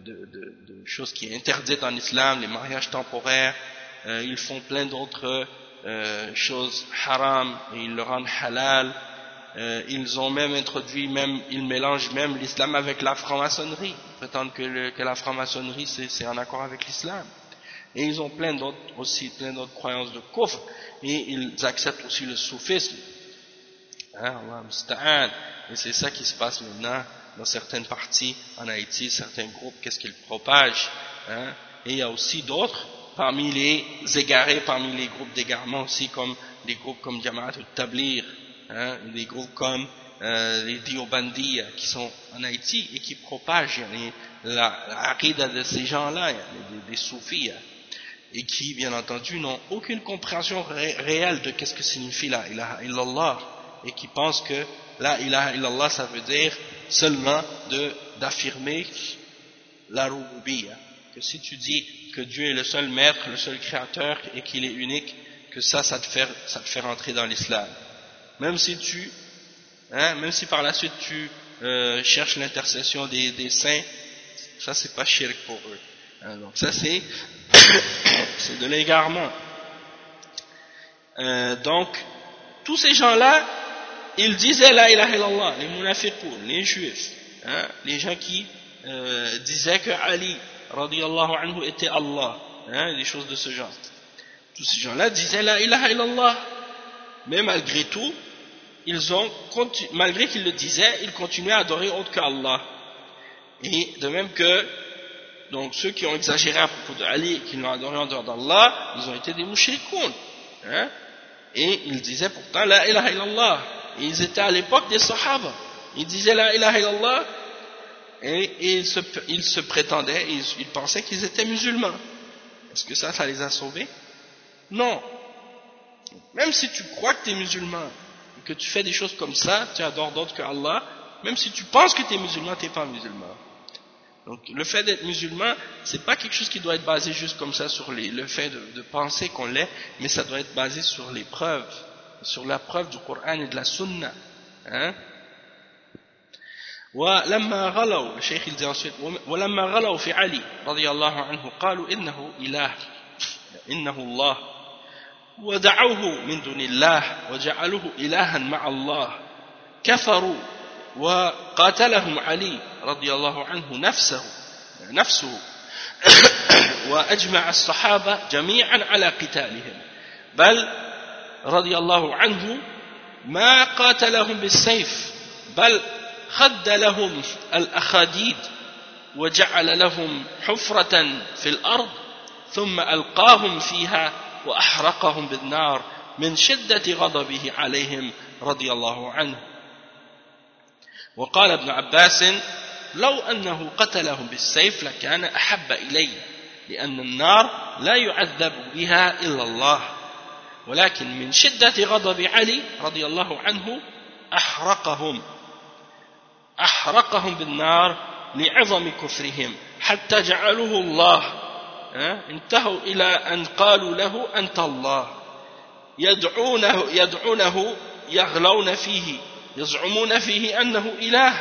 de, de, choses qui est interdites en islam, les mariages temporaires, euh, ils font plein d'autres euh, choses haram et ils le rendent halal. Euh, ils ont même introduit, même, ils mélangent même l'islam avec la franc-maçonnerie. Prétendent que, la franc-maçonnerie c'est en accord avec l'islam. Et ils ont plein d'autres aussi, plein d'autres croyances de kufr. Et ils acceptent aussi le soufisme. Hein, et c'est ça qui se passe maintenant dans certaines parties en Haïti, certains groupes, qu'est-ce qu'ils propagent. Hein. Et il y a aussi d'autres, parmi les égarés, parmi les groupes d'égarement aussi, comme des groupes comme Jamaat ou Tablir, hein, des groupes comme euh, les Diobandis qui sont en Haïti et qui propagent la, la de ces gens-là, des, des soufis, et qui, bien entendu, n'ont aucune compréhension réelle de qu'est-ce que signifie la ilaha illallah, et qui pensent que la ilaha illallah, ça veut dire seulement d'affirmer la rububiya. Que si tu dis que Dieu est le seul maître, le seul créateur et qu'il est unique, que ça, ça te fait, ça te fait rentrer dans l'islam. Même si tu, hein, même si par la suite tu euh, cherches l'intercession des, saints, ça c'est pas shirk pour eux. Hein, donc ça c'est, c'est de l'égarement. Euh, donc, tous ces gens-là, ils disaient la ilaha illallah, les munafiqoun, les juifs, hein, les gens qui euh, disaient que Ali, radiallahu anhu, était Allah, des choses de ce genre. Tous ces gens-là disaient la ilaha illallah, mais malgré tout, ils ont, malgré qu'ils le disaient, ils continuaient à adorer autre qu'Allah. Et de même que, donc ceux qui ont exagéré à propos de Ali, qui l'ont adoré en dehors d'Allah, ils ont été des mouchrikoun. Hein, et ils disaient pourtant la ilaha illallah ils étaient à l'époque des Sahaba. Ils disaient la ilaha illallah et ils se, ils se prétendaient, ils, ils pensaient qu'ils étaient musulmans. Est-ce que ça, ça les a sauvés? Non. Même si tu crois que tu es musulman et que tu fais des choses comme ça, tu adores d'autres que Allah, même si tu penses que tu es musulman, tu n'es pas musulman. Donc le fait d'être musulman, c'est pas quelque chose qui doit être basé juste comme ça sur les, le fait de, de penser qu'on l'est, mais ça doit être basé sur les preuves sur la preuve du Coran et de la Sunna. Hein? ولما غلوا الشيخ يلزي ensuite ولما غلوا في علي رضي الله عنه قالوا إنه إله إنه الله ودعوه من دون الله وجعلوه إلها مع الله. كفروا وقاتلهم علي رضي الله عنه نفسه نفسه. وأجمع الصحابة جميعا على قتالهم. بل رضي الله عنه ما قاتلهم بالسيف بل خد لهم الأخاديد وجعل لهم حفرة في الأرض ثم ألقاهم فيها وأحرقهم بالنار من شدة غضبه عليهم رضي الله عنه. وقال ابن عباس لو أنه قتلهم بالسيف لكان أحب إلي لأن النار لا يعذب بها إلا الله. ولكن من شدة غضب علي رضي الله عنه أحرقهم. أحرقهم بالنار لعظم كفرهم حتى جعلوه الله انتهوا إلى أن قالوا له أنت الله. يدعونه, يدعونه يغلون فيه. يزعمون فيه أنه إله.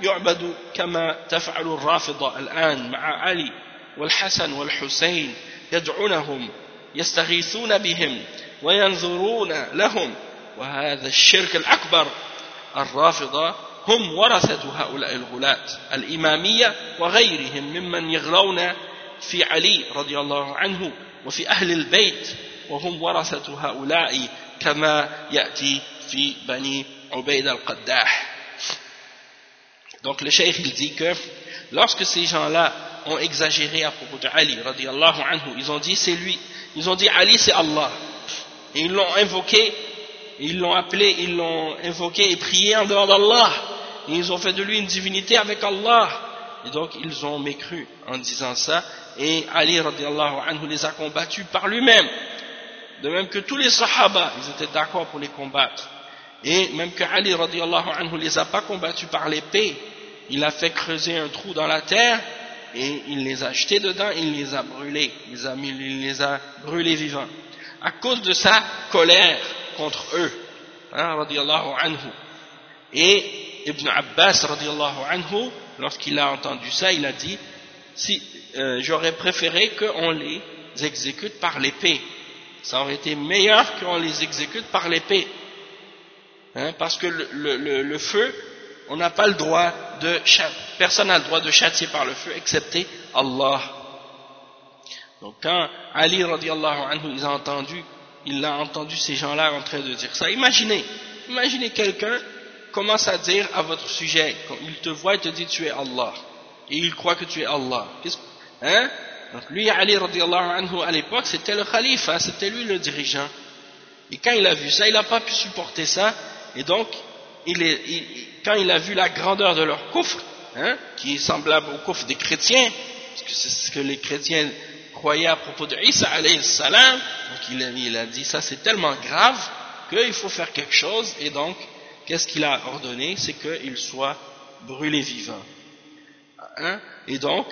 يعبد كما تفعل الرافضة الآن مع علي والحسن والحسين. يدعونهم يستغيثون بهم وينظرون لهم. وهذا الشرك الأكبر. الرافضة هم ورثة هؤلاء الغلاة الإمامية وغيرهم ممن يغلون في علي رضي الله عنه وفي أهل البيت وهم ورثة هؤلاء كما يأتي في بني عبيد القداح Donc le cheikh il dit que lorsque ces gens-là ont exagéré à propos de Ali radiallahu anhu, ils ont dit c'est lui, ils ont dit Ali c'est Allah. Et ils l'ont invoqué, ils l'ont appelé, ils l'ont invoqué et prié en dehors d'Allah. Et ils ont fait de lui une divinité avec Allah. Et donc ils ont mécru en disant ça. et Ali radiallahu anhu les a combattus par lui-même. De même que tous les sahaba, ils étaient d'accord pour les combattre. Et même que Ali radiallahu anhu les a pas combattus par l'épée, il a fait creuser un trou dans la terre et il les a jetés dedans il les a brûlés, il les a, il les a brûlés vivants. À cause de sa colère contre eux, hein, radiallahu anhu. Et Ibn Abbas radiallahu anhu, lorsqu'il a entendu ça, il a dit, si, euh, j'aurais préféré qu'on les exécute par l'épée. Ça aurait été meilleur qu'on les exécute par l'épée. Hein, parce que le, feu, on n'a pas le droit de personne n'a le droit de châtier par le feu excepté Allah. Donc quand Ali radiallahu anhu il a entendu, il a entendu ces gens-là en train de dire ça. Imaginez, imaginez quelqu'un commence à dire à votre sujet, quand il te voit, il te dit tu es Allah. Et il croit que tu es Allah. Hein? Donc lui, Ali anhu, à l'époque, c'était le calife, hein, c'était lui le dirigeant. Et quand il a vu ça, il n'a pas pu supporter ça. Et donc, quand il a vu la grandeur de leur coffre, hein, qui est semblable au coffre des chrétiens, parce que c'est ce que les chrétiens croyaient à propos de Isa alayhi salam, donc il a, il a dit ça c'est tellement grave qu'il faut faire quelque chose, et donc, qu'est-ce qu'il a ordonné? C'est qu'il soit brûlé vivant. Hein, et donc,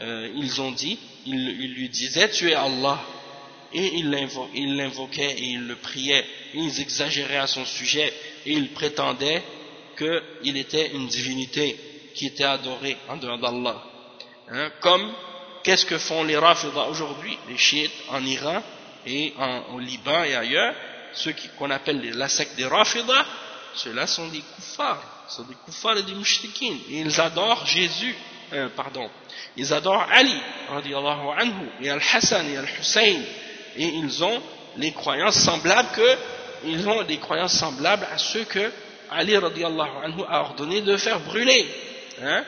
euh, ils ont dit, ils, ils, lui disaient, tu es Allah. Et ils l'invoquaient et ils le priaient, et ils exagéraient à son sujet, et ils prétendaient qu'il était une divinité qui était adorée en dehors d'Allah. Hein, comme, qu'est-ce que font les Rafidah aujourd'hui, les chiites en Iran et en, au Liban et ailleurs, ceux qu'on appelle la secte des Rafidah, ceux-là sont des kuffars, sont des kuffars et des mushrikin, et ils adorent Jésus, euh, pardon, ils adorent Ali, anhu, et Al-Hassan et Al-Hussein, et ils ont les croyances semblables que, ils ont des croyances semblables à ceux que Ali anhu a ordonné de faire brûler, hein,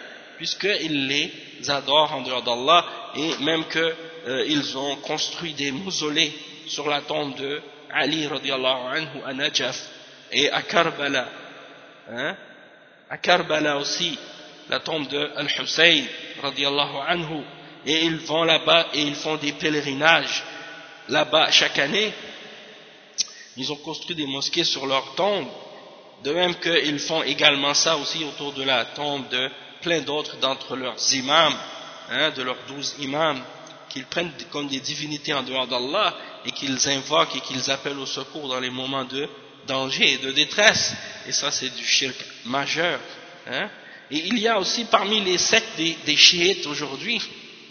les adorent en dehors d'Allah, et même qu'ils euh, ont construit des mausolées sur la tombe de Ali anhu à Najaf, et à Karbala, hein, à Karbala aussi, la tombe de Al-Hussein anhu, et ils vont là-bas et ils font des pèlerinages là-bas chaque année. Ils ont construit des mosquées sur leur tombe, de même qu'ils font également ça aussi autour de la tombe de plein d'autres d'entre leurs imams, hein, de leurs douze imams, qu'ils prennent comme des divinités en dehors d'Allah et qu'ils invoquent et qu'ils appellent au secours dans les moments de danger et de détresse. Et ça, c'est du shirk majeur. Hein. Et il y a aussi parmi les sectes des, des chiites aujourd'hui,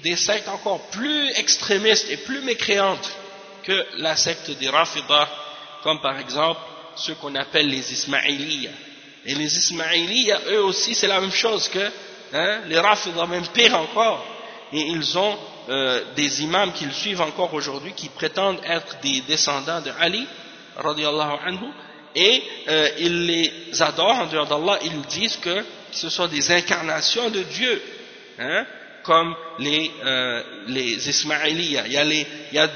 des sectes encore plus extrémistes et plus mécréantes que la secte des Rafidah, comme par exemple ceux qu'on appelle les Ismaïliya. Et les Ismaïliya, eux aussi, c'est la même chose que hein, les Rafidah, même pire encore. Et ils ont euh, des imams qu'ils suivent encore aujourd'hui qui prétendent être des descendants de Ali, radiallahu anhu, et euh, ils les adorent en dehors d'Allah, ils disent que ce sont des incarnations de Dieu, hein, comme les, euh. Il y, a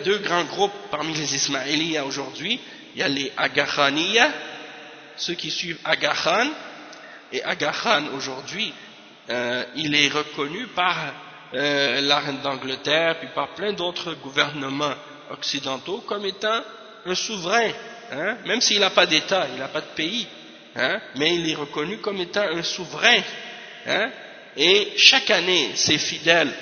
deux, grands groupes parmi les Ismaéliens aujourd'hui. Il y a les Agakhaniya, ceux qui suivent Aga Khan, et Aga Khan aujourd'hui, euh, il est reconnu par euh, la reine d'Angleterre, puis par plein d'autres gouvernements occidentaux comme étant un souverain hein, même s'il n'a pas d'État, il n'a pas de pays, hein, mais il est reconnu comme étant un souverain. Hein, et chaque année, ses fidèles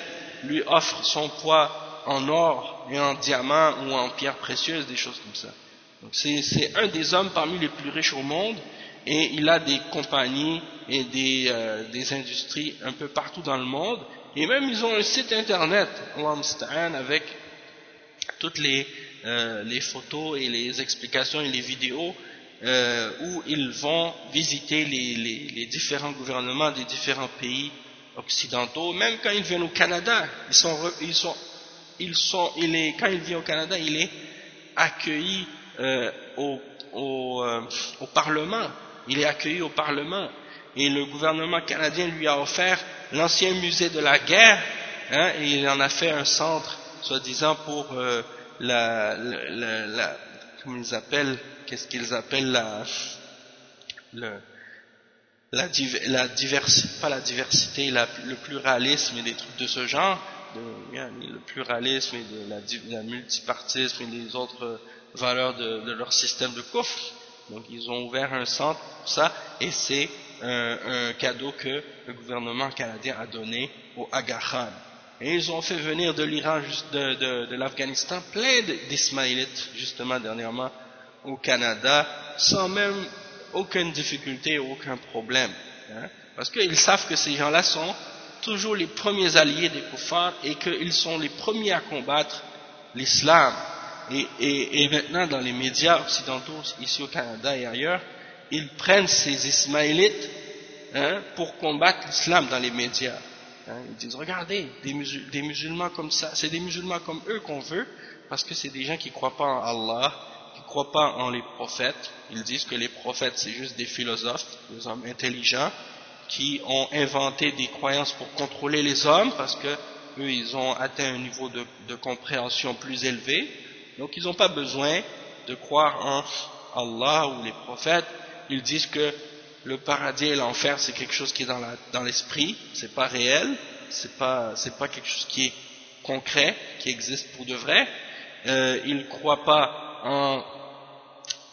lui offrent son poids en or et en diamant ou en pierres précieuses, des choses comme ça. Donc c'est un des hommes parmi les plus riches au monde et il a des compagnies et des, euh, des industries un peu partout dans le monde et même ils ont un site internet, avec toutes les euh, les photos et les explications et les vidéos euh, où ils vont visiter les, les, les, différents gouvernements des différents pays occidentaux. Même quand ils viennent au Canada, ils sont, ils sont, ils sont, il est, quand il vient au Canada, il est accueilli euh, au, au, euh, au, Parlement. Il est accueilli au Parlement. Et le gouvernement canadien lui a offert l'ancien musée de la guerre, hein, et il en a fait un centre, soi-disant, pour euh, la, la, la, comment ils appellent, qu'est-ce qu'ils appellent la, diversité, pas la diversité, le pluralisme et des trucs de ce genre, le pluralisme et de la, multipartisme et les autres valeurs de, de leur système de coffre. Donc ils ont ouvert un centre pour ça et c'est un, un, cadeau que le gouvernement canadien a donné au Aga Khan. Et ils ont fait venir de l'Iran, de, l'Afghanistan, plein d'Ismaélites, justement, dernièrement, au Canada, sans même aucune difficulté, aucun problème. Hein, parce qu'ils savent que ces gens-là sont toujours les premiers alliés des koufars et qu'ils sont les premiers à combattre l'islam. Et, maintenant, dans les médias occidentaux, ici au Canada et ailleurs, ils prennent ces Ismaélites hein, pour combattre l'islam dans les médias. Hein, ils disent, regardez, des, musulmans comme ça, c'est des musulmans comme eux qu'on veut, parce que c'est des gens qui ne croient pas en Allah, qui ne croient pas en les prophètes. Ils disent que les prophètes, c'est juste des philosophes, des hommes intelligents, qui ont inventé des croyances pour contrôler les hommes, parce que eux, ils ont atteint un niveau de, de compréhension plus élevé. Donc, ils n'ont pas besoin de croire en Allah ou les prophètes. Ils disent que le paradis et l'enfer c'est quelque chose qui est dans l'esprit, dans c'est pas réel, c'est pas pas quelque chose qui est concret, qui existe pour de vrai. Euh, ils ne croient pas en,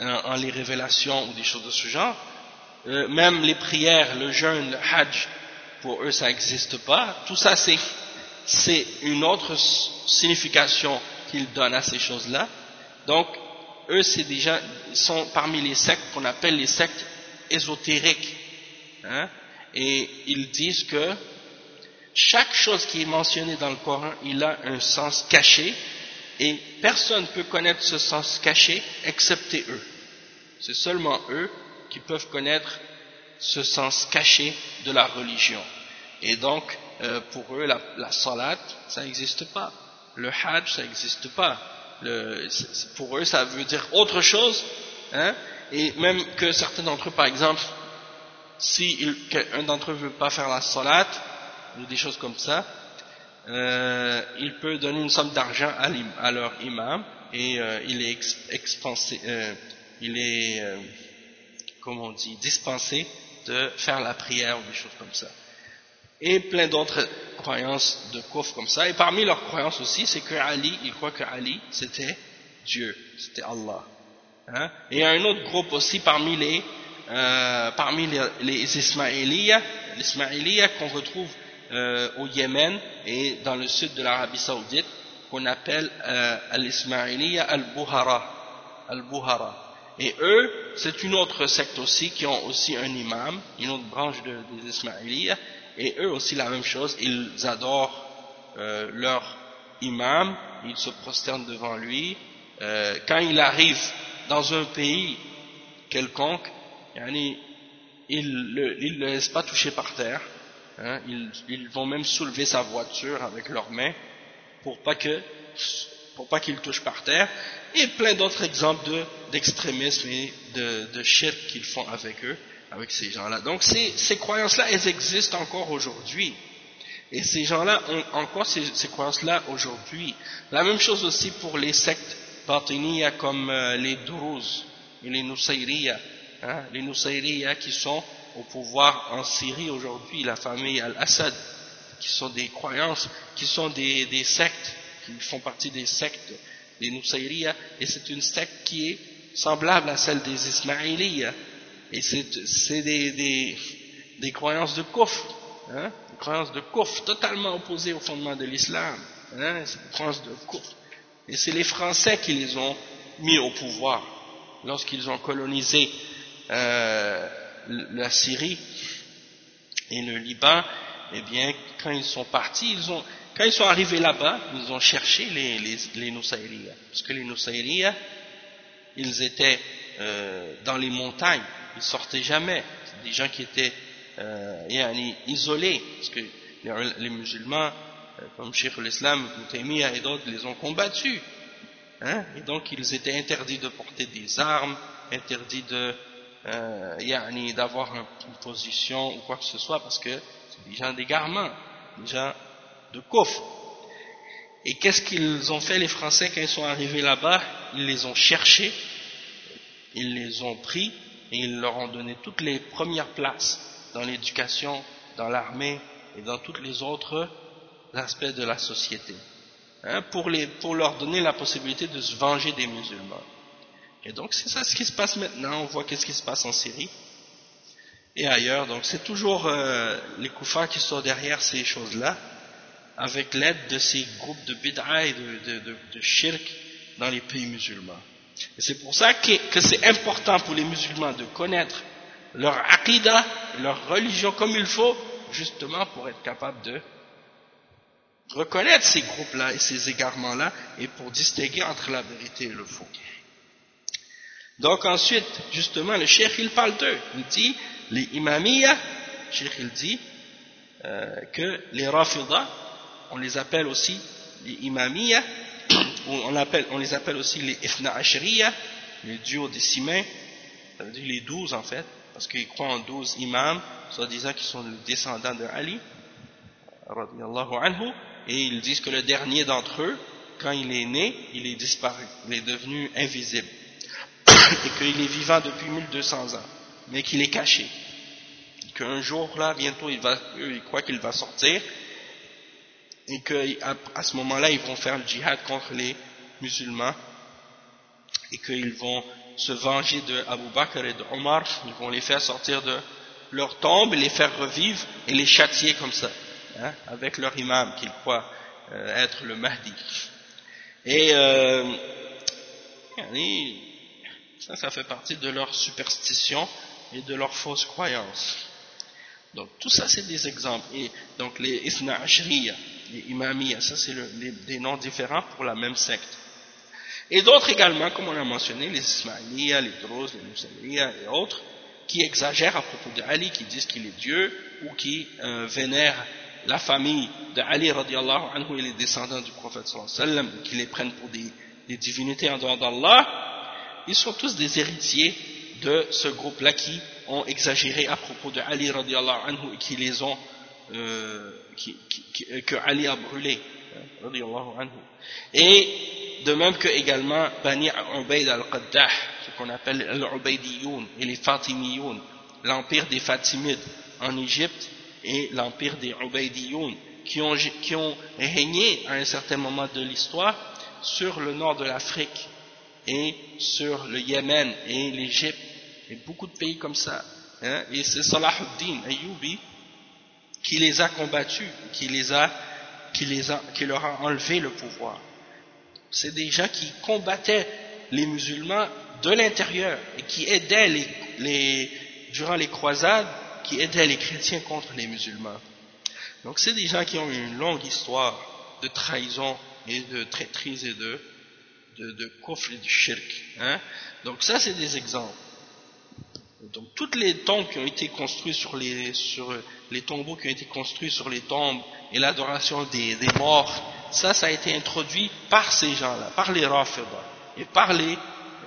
en, les révélations ou des choses de ce genre. Euh, même les prières, le jeûne, le hajj, pour eux ça n'existe pas. Tout ça c'est une autre signification qu'ils donnent à ces choses-là. Donc eux c'est déjà sont parmi les sectes qu'on appelle les sectes ésotérique. Hein, et ils disent que chaque chose qui est mentionnée dans le Coran, il a un sens caché, et personne ne peut connaître ce sens caché excepté eux. C'est seulement eux qui peuvent connaître ce sens caché de la religion. Et donc, euh, pour eux, la, la salat, ça n'existe pas. Le hajj, ça n'existe pas. Pour eux, ça veut dire autre chose, hein, et même que certains d'entre eux, par exemple, si un d'entre eux ne veut pas faire la salat, ou des choses comme ça, euh, il peut donner une somme d'argent à, leur imam, et euh, il est expensé, euh, il est, euh, comment on dit, dispensé de faire la prière ou des choses comme ça. Et plein d'autres croyances de coffre comme ça. Et parmi leurs croyances aussi, c'est que Ali, il croit que Ali, c'était Dieu, c'était Allah. Hein? Et un autre groupe aussi parmi les, euh, parmi les, les Ismaéliens, qu'on retrouve euh, au Yémen et dans le sud de l'Arabie Saoudite, qu'on appelle euh, al al-Buhara. Al-Buhara. Et eux, c'est une autre secte aussi qui ont aussi un imam, une autre branche de, des Ismaéliens, et eux aussi la même chose, ils adorent euh, leur imam, il se prosterne devant lui. Euh, quand il arrive dans un pays quelconque, il ne le laisse pas toucher par terre. Hein, ils, ils, vont même soulever sa voiture avec leurs mains pour pas que pas qu'il touche par terre et plein d'autres exemples d'extrémisme et de, de qu'ils font avec eux, avec ces gens-là. Donc ces, ces croyances-là, elles existent encore aujourd'hui. Et ces gens-là ont encore ces croyances-là aujourd'hui. La même chose aussi pour les sectes batiniya comme euh, les Druze et les Nusayriya. Hein, les Nusayriya qui sont au pouvoir en Syrie aujourd'hui, la famille Al-Assad, qui sont des croyances, qui sont des, sectes, qui font partie des sectes des Nusayriya, et c'est une secte qui est semblable à celle des Ismaïliya, et c'est des, des, croyances de kufr, hein, des croyances de kufr totalement opposées au fondement de l'islam, hein, c'est des croyances de kufr. Et c'est les Français qui les ont mis au pouvoir lorsqu'ils ont colonisé euh, la Syrie et le Liban, eh bien, quand ils sont partis, ils ont, quand ils sont arrivés là-bas, ils ont cherché les, les, les Parce que les Nusayriya, ils étaient euh, dans les montagnes, ils sortaient jamais. Des gens qui étaient euh, isolés, parce que les, musulmans, comme Cheikh l'Islam, Taymiyyah et d'autres, les ont combattus. Hein, et donc ils étaient interdits de porter des armes, interdits de euh, d'avoir une position ou quoi que ce soit parce que c'est des gens d'égarement, des gens de coffre. Et qu'est-ce qu'ils ont fait les Français quand ils sont arrivés là-bas? Ils les ont cherchés, ils les ont pris et ils leur ont donné toutes les premières places dans l'éducation, dans l'armée et dans tous les autres aspects de la société, hein, pour, les, pour leur donner la possibilité de se venger des musulmans. Et donc c'est ça ce qui se passe maintenant, on voit qu'est-ce qui se passe en Syrie et ailleurs, donc c'est toujours euh, les koufars qui sont derrière ces choses-là, avec l'aide de ces groupes de bid'a et de, de, de, shirk dans les pays musulmans. Et c'est pour ça que, que c'est important pour les musulmans de connaître leur aqidah, leur religion comme il faut, justement pour être capable de reconnaître ces groupes-là et ces égarements-là et pour distinguer entre la vérité et le faux. Donc ensuite, justement, le cheikh il parle d'eux. Il dit, les imamiyas, le cheikh il dit euh, que les rafidah, on les appelle aussi les imamiyas, on, appelle, on les appelle aussi les ifna ashriya, les duos des mains, ça veut dire les douze en fait, parce qu'ils croient en douze imams, soi-disant qu'ils sont les descendants de Ali, anhu, et ils disent que le dernier d'entre eux, quand il est né, il est disparu, il est devenu invisible. Et qu'il est vivant depuis 1200 ans, mais qu'il est caché. Qu'un jour, là, bientôt, il, va, il croit qu'il va sortir, et qu'à ce moment-là, ils vont faire le djihad contre les musulmans, et qu'ils vont se venger de Abu Bakr et de Omar, ils vont les faire sortir de leur tombe, les faire revivre, et les châtier comme ça, hein, avec leur imam qu'ils croient euh, être le Mahdi. Et euh, ça, ça fait partie de leur superstition et de leur fausse croyance. Donc tout ça c'est des exemples. Et donc les Ashriya, les Imamiya, ça c'est des noms différents pour la même secte. Et d'autres également, comme on a mentionné, les Ismailiya, les Druze, les Musailiya et autres, qui exagèrent à propos de Ali, qui disent qu'il est Dieu, ou qui euh, vénèrent la famille de Ali radiallahu anhu et les descendants du prophète sallallahu alayhi wa sallam, qui les prennent pour des, divinités en dehors d'Allah, ils sont tous des héritiers de ce groupe-là qui ont exagéré à propos de Ali radiallahu anhu et qui les ont, euh, qui, que Ali a brûlé radiallahu anhu. Et de même que également Bani Ubaid al-Qaddah, ce qu'on appelle l'Ubaydiyoun et les Fatimiyoun, l'empire des Fatimides en Égypte et l'empire des Ubaydiyoun, qui ont, régné à un certain moment de l'histoire sur le nord de l'Afrique et sur le Yémen et l'Égypte et beaucoup de pays comme ça. Hein, et c'est Salahuddin Ayyubi qui les a combattus, qui, les a, qui, les a, qui leur a enlevé le pouvoir. C'est des gens qui combattaient les musulmans de l'intérieur et qui aidaient durant les croisades, qui aidaient les chrétiens contre les musulmans. Donc c'est des gens qui ont une longue histoire de trahison et de traîtrise et de, de, de kufr et de shirk. Hein. Donc ça, c'est des exemples. Donc toutes les tombes qui ont été construites sur les, sur les tombeaux qui ont été construits sur les tombes et l'adoration des, des morts, ça, ça a été introduit par ces gens-là, par les Rafidah et par les,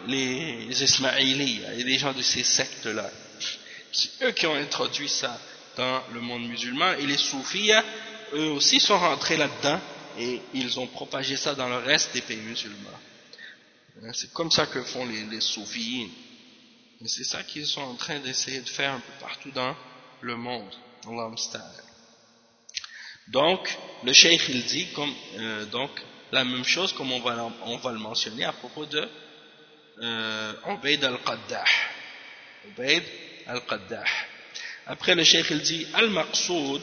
les et les gens de ces sectes-là. C'est eux qui ont introduit ça dans le monde musulman et les soufis, eux aussi sont rentrés là-dedans et ils ont propagé ça dans le reste des pays musulmans. Hein, c'est comme ça que font les, soufis. Et c'est ça qu'ils sont en train d'essayer de faire un peu partout dans le monde. Donc, le cheikh il dit comme, euh, donc, la même chose comme on va, on va le mentionner à propos de euh, al-Qaddah. Ubaid al-Qaddah. Après le cheikh Al-Maqsoud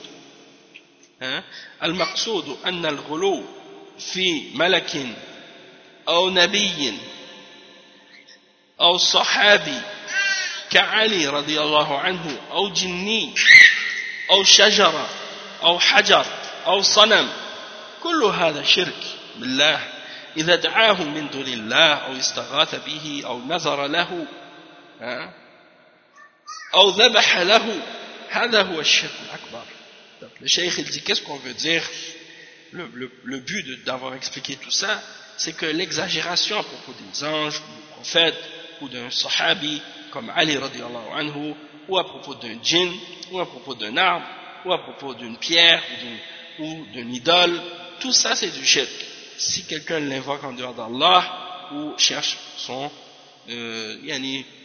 أن الغلو في ملك أو نبي أو صحابي كعلي رضي الله عنه أو جني أو شجرة أو حجر أو صنم كل هذا شرك بالله إذا دعاه من دون الله أو استغاث به أو نذر له أو ذبح له هذا هو الشرك الأكبر le cheikh il dit qu'est-ce qu'on veut dire le, le, le but d'avoir expliqué tout ça c'est que l'exagération à propos des anges ou des prophètes ou d'un sahabi comme Ali radiallahu anhu ou à propos d'un djinn ou à propos d'un arbre ou à propos d'une pierre ou d'une idole tout ça c'est du shirk si quelqu'un l'invoque en dehors d'Allah ou cherche son euh, yani, euh,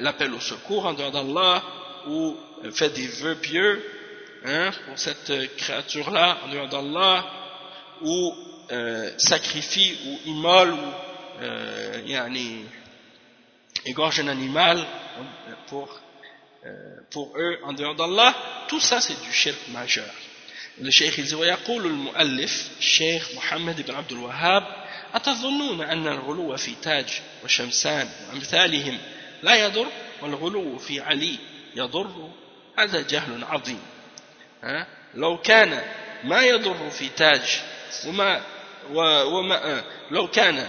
l'appel au secours en dehors d'Allah ou euh, fait des vœux pieux hein, pour cette créature là en dehors d'Allah ou euh, sacrifie ou immole ou euh, yani, égorge un animal pour, euh, pour eux en dehors d'Allah, tout ça c'est du shirk majeur. Le cheikh il dit ويقول المؤلف الشيخ محمد بن عبد الوهاب أتظنون أن الغلو في تاج وشمسان وأمثالهم لا يضر والغلو في علي يضر هذا جهل عظيم. ها؟ لو كان ما يضر في تاج وما, وما لو كان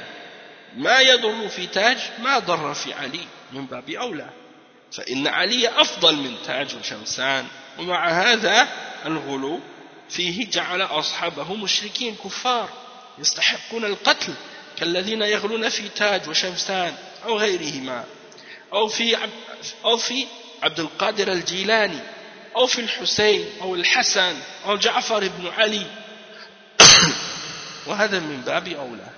ما يضر في تاج ما ضر في علي من باب أولى. فإن علي أفضل من تاج وشمسان ومع هذا الغلو فيه جعل أصحابه مشركين كفار يستحقون القتل كالذين يغلون في تاج وشمسان أو غيرهما. أو في أو في عبد القادر الجيلاني أو في الحسين أو الحسن أو جعفر بن علي. وهذا من باب أولى.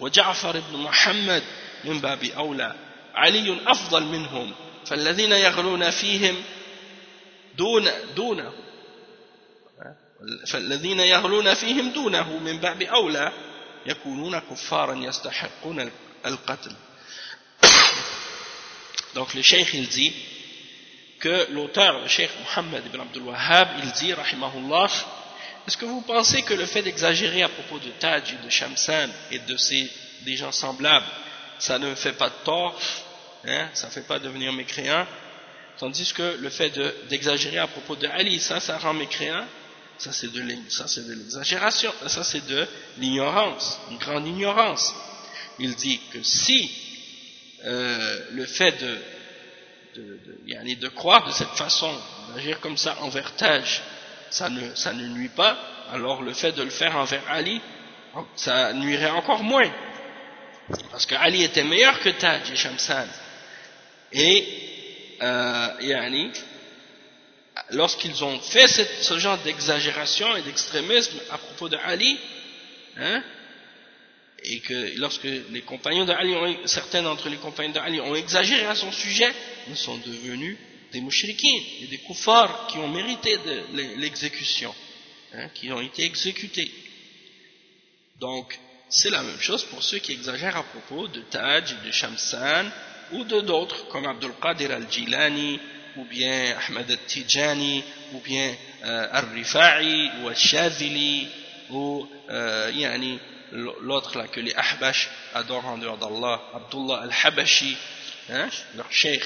وجعفر بن محمد من باب أولى. علي أفضل منهم. فالذين يغلون فيهم دون دونه. فالذين يغلون فيهم دونه من باب أولى يكونون كفارا يستحقون القتل. Donc le cheikh il dit que l'auteur, le cheikh Mohammed ibn Abdul Wahhab, il dit, rahimahullah, Est-ce que vous pensez que le fait d'exagérer à propos de Taj et de Shamsan et de ces des gens semblables, ça ne fait pas de tort, hein, ça ne fait pas devenir mécréant, tandis que le fait d'exagérer à propos de Ali, ça, ça rend mécréant, ça c'est de l'exagération, ça c'est de l'ignorance, une grande ignorance. Il dit que si euh, le fait de, de, de, de, croire de cette façon, d'agir comme ça envers Taj, ça ne, ça ne nuit pas, alors le fait de le faire envers Ali, ça nuirait encore moins. Parce que Ali était meilleur que Taj et Shamsan. Et, euh, yani, lorsqu'ils ont fait ce genre d'exagération et d'extrémisme à propos de Ali, hein, et que lorsque les compagnons certains d'entre les compagnons de Ali ont exagéré à son sujet, ils sont devenus des mouchriquins des koufars qui ont mérité l'exécution, hein, qui ont été exécutés. Donc, c'est la même chose pour ceux qui exagèrent à propos de Taj, de Shamsan ou de d'autres comme Abdul Qadir al-Jilani ou bien Ahmad al-Tijani ou bien euh, al-Rifa'i ou al-Shazili ou euh, yani, l'autre là que les Ahbash adorent en dehors d'Allah, Abdullah al-Habashi, hein, leur cheikh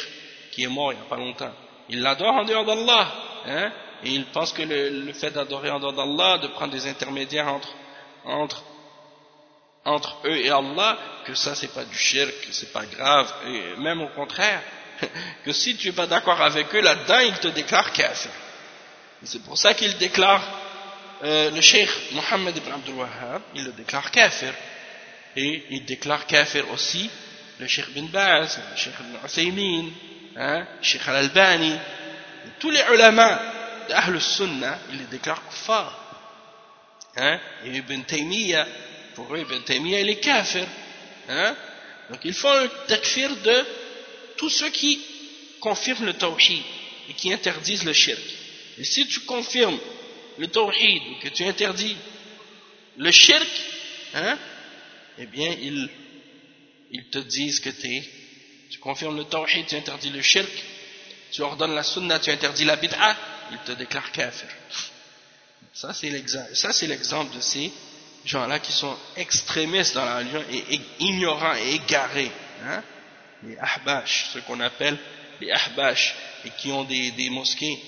qui est mort il n'y a pas longtemps, il l'adore en dehors d'Allah, hein, et il pense que le, le fait d'adorer en dehors d'Allah, de prendre des intermédiaires entre, entre entre eux et Allah, que ça c'est pas du shirk, que c'est pas grave, et même au contraire, que si tu es pas d'accord avec eux là-dedans, ils te déclarent kafir. C'est pour ça qu'il déclare, euh, le cheikh Mohammed ibn Abdul Wahhab, il le déclare kafir. Et il déclare kafir aussi le cheikh bin Baz, le cheikh ibn Uthaymin, hein, le cheikh al-Albani, tous les ulama d'Ahl Sunnah, il les déclare kuffar. Hein, et Ibn Taymiyyah, pour eux, Ibn Taymiyyah, il est kafir. Hein. Donc ils font le takfir de tous ceux qui confirment le tawhid et qui interdisent le shirk. Et si tu confirmes le tawhid que tu interdis le shirk, hein, eh bien, ils, ils te disent que tu confirmes le tawhid, tu interdis le shirk, tu ordonnes la sunna, tu interdis la bid'a, ils te déclarent kafir. Ça, c'est l'exemple de ces gens-là qui sont extrémistes dans la religion et, ignorants et égarés. Hein? Les ahbash, ce qu'on appelle les ahbash, et qui ont des, des mosquées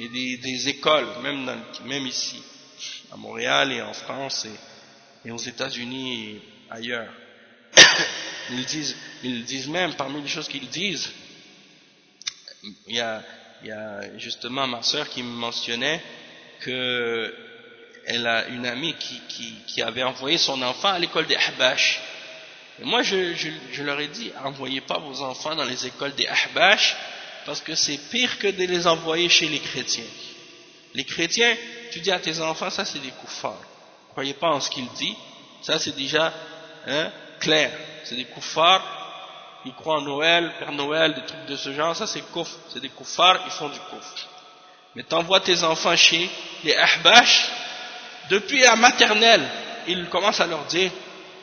et des, écoles, même, ici, à Montréal et en France et, aux États-Unis et ailleurs. Ils disent, même, parmi les choses qu'ils disent, il y, a, justement ma soeur qui me mentionnait que elle a une amie qui, avait envoyé son enfant à l'école des Ahbash. Et moi, je, je, je, leur ai dit, envoyez pas vos enfants dans les écoles des Ahbash, parce que c'est pire que de les envoyer chez les chrétiens. Les chrétiens, tu dis à tes enfants, ça c'est des koufars. Croyez pas en ce qu'ils disent, ça c'est déjà hein, clair. C'est des koufars, ils croient en Noël, Père Noël, des trucs de ce genre, ça c'est kouf, c'est des koufars, ils font du kouf. Mais t'envoies tes enfants chez les ahbash, depuis la maternelle, ils commencent à leur dire,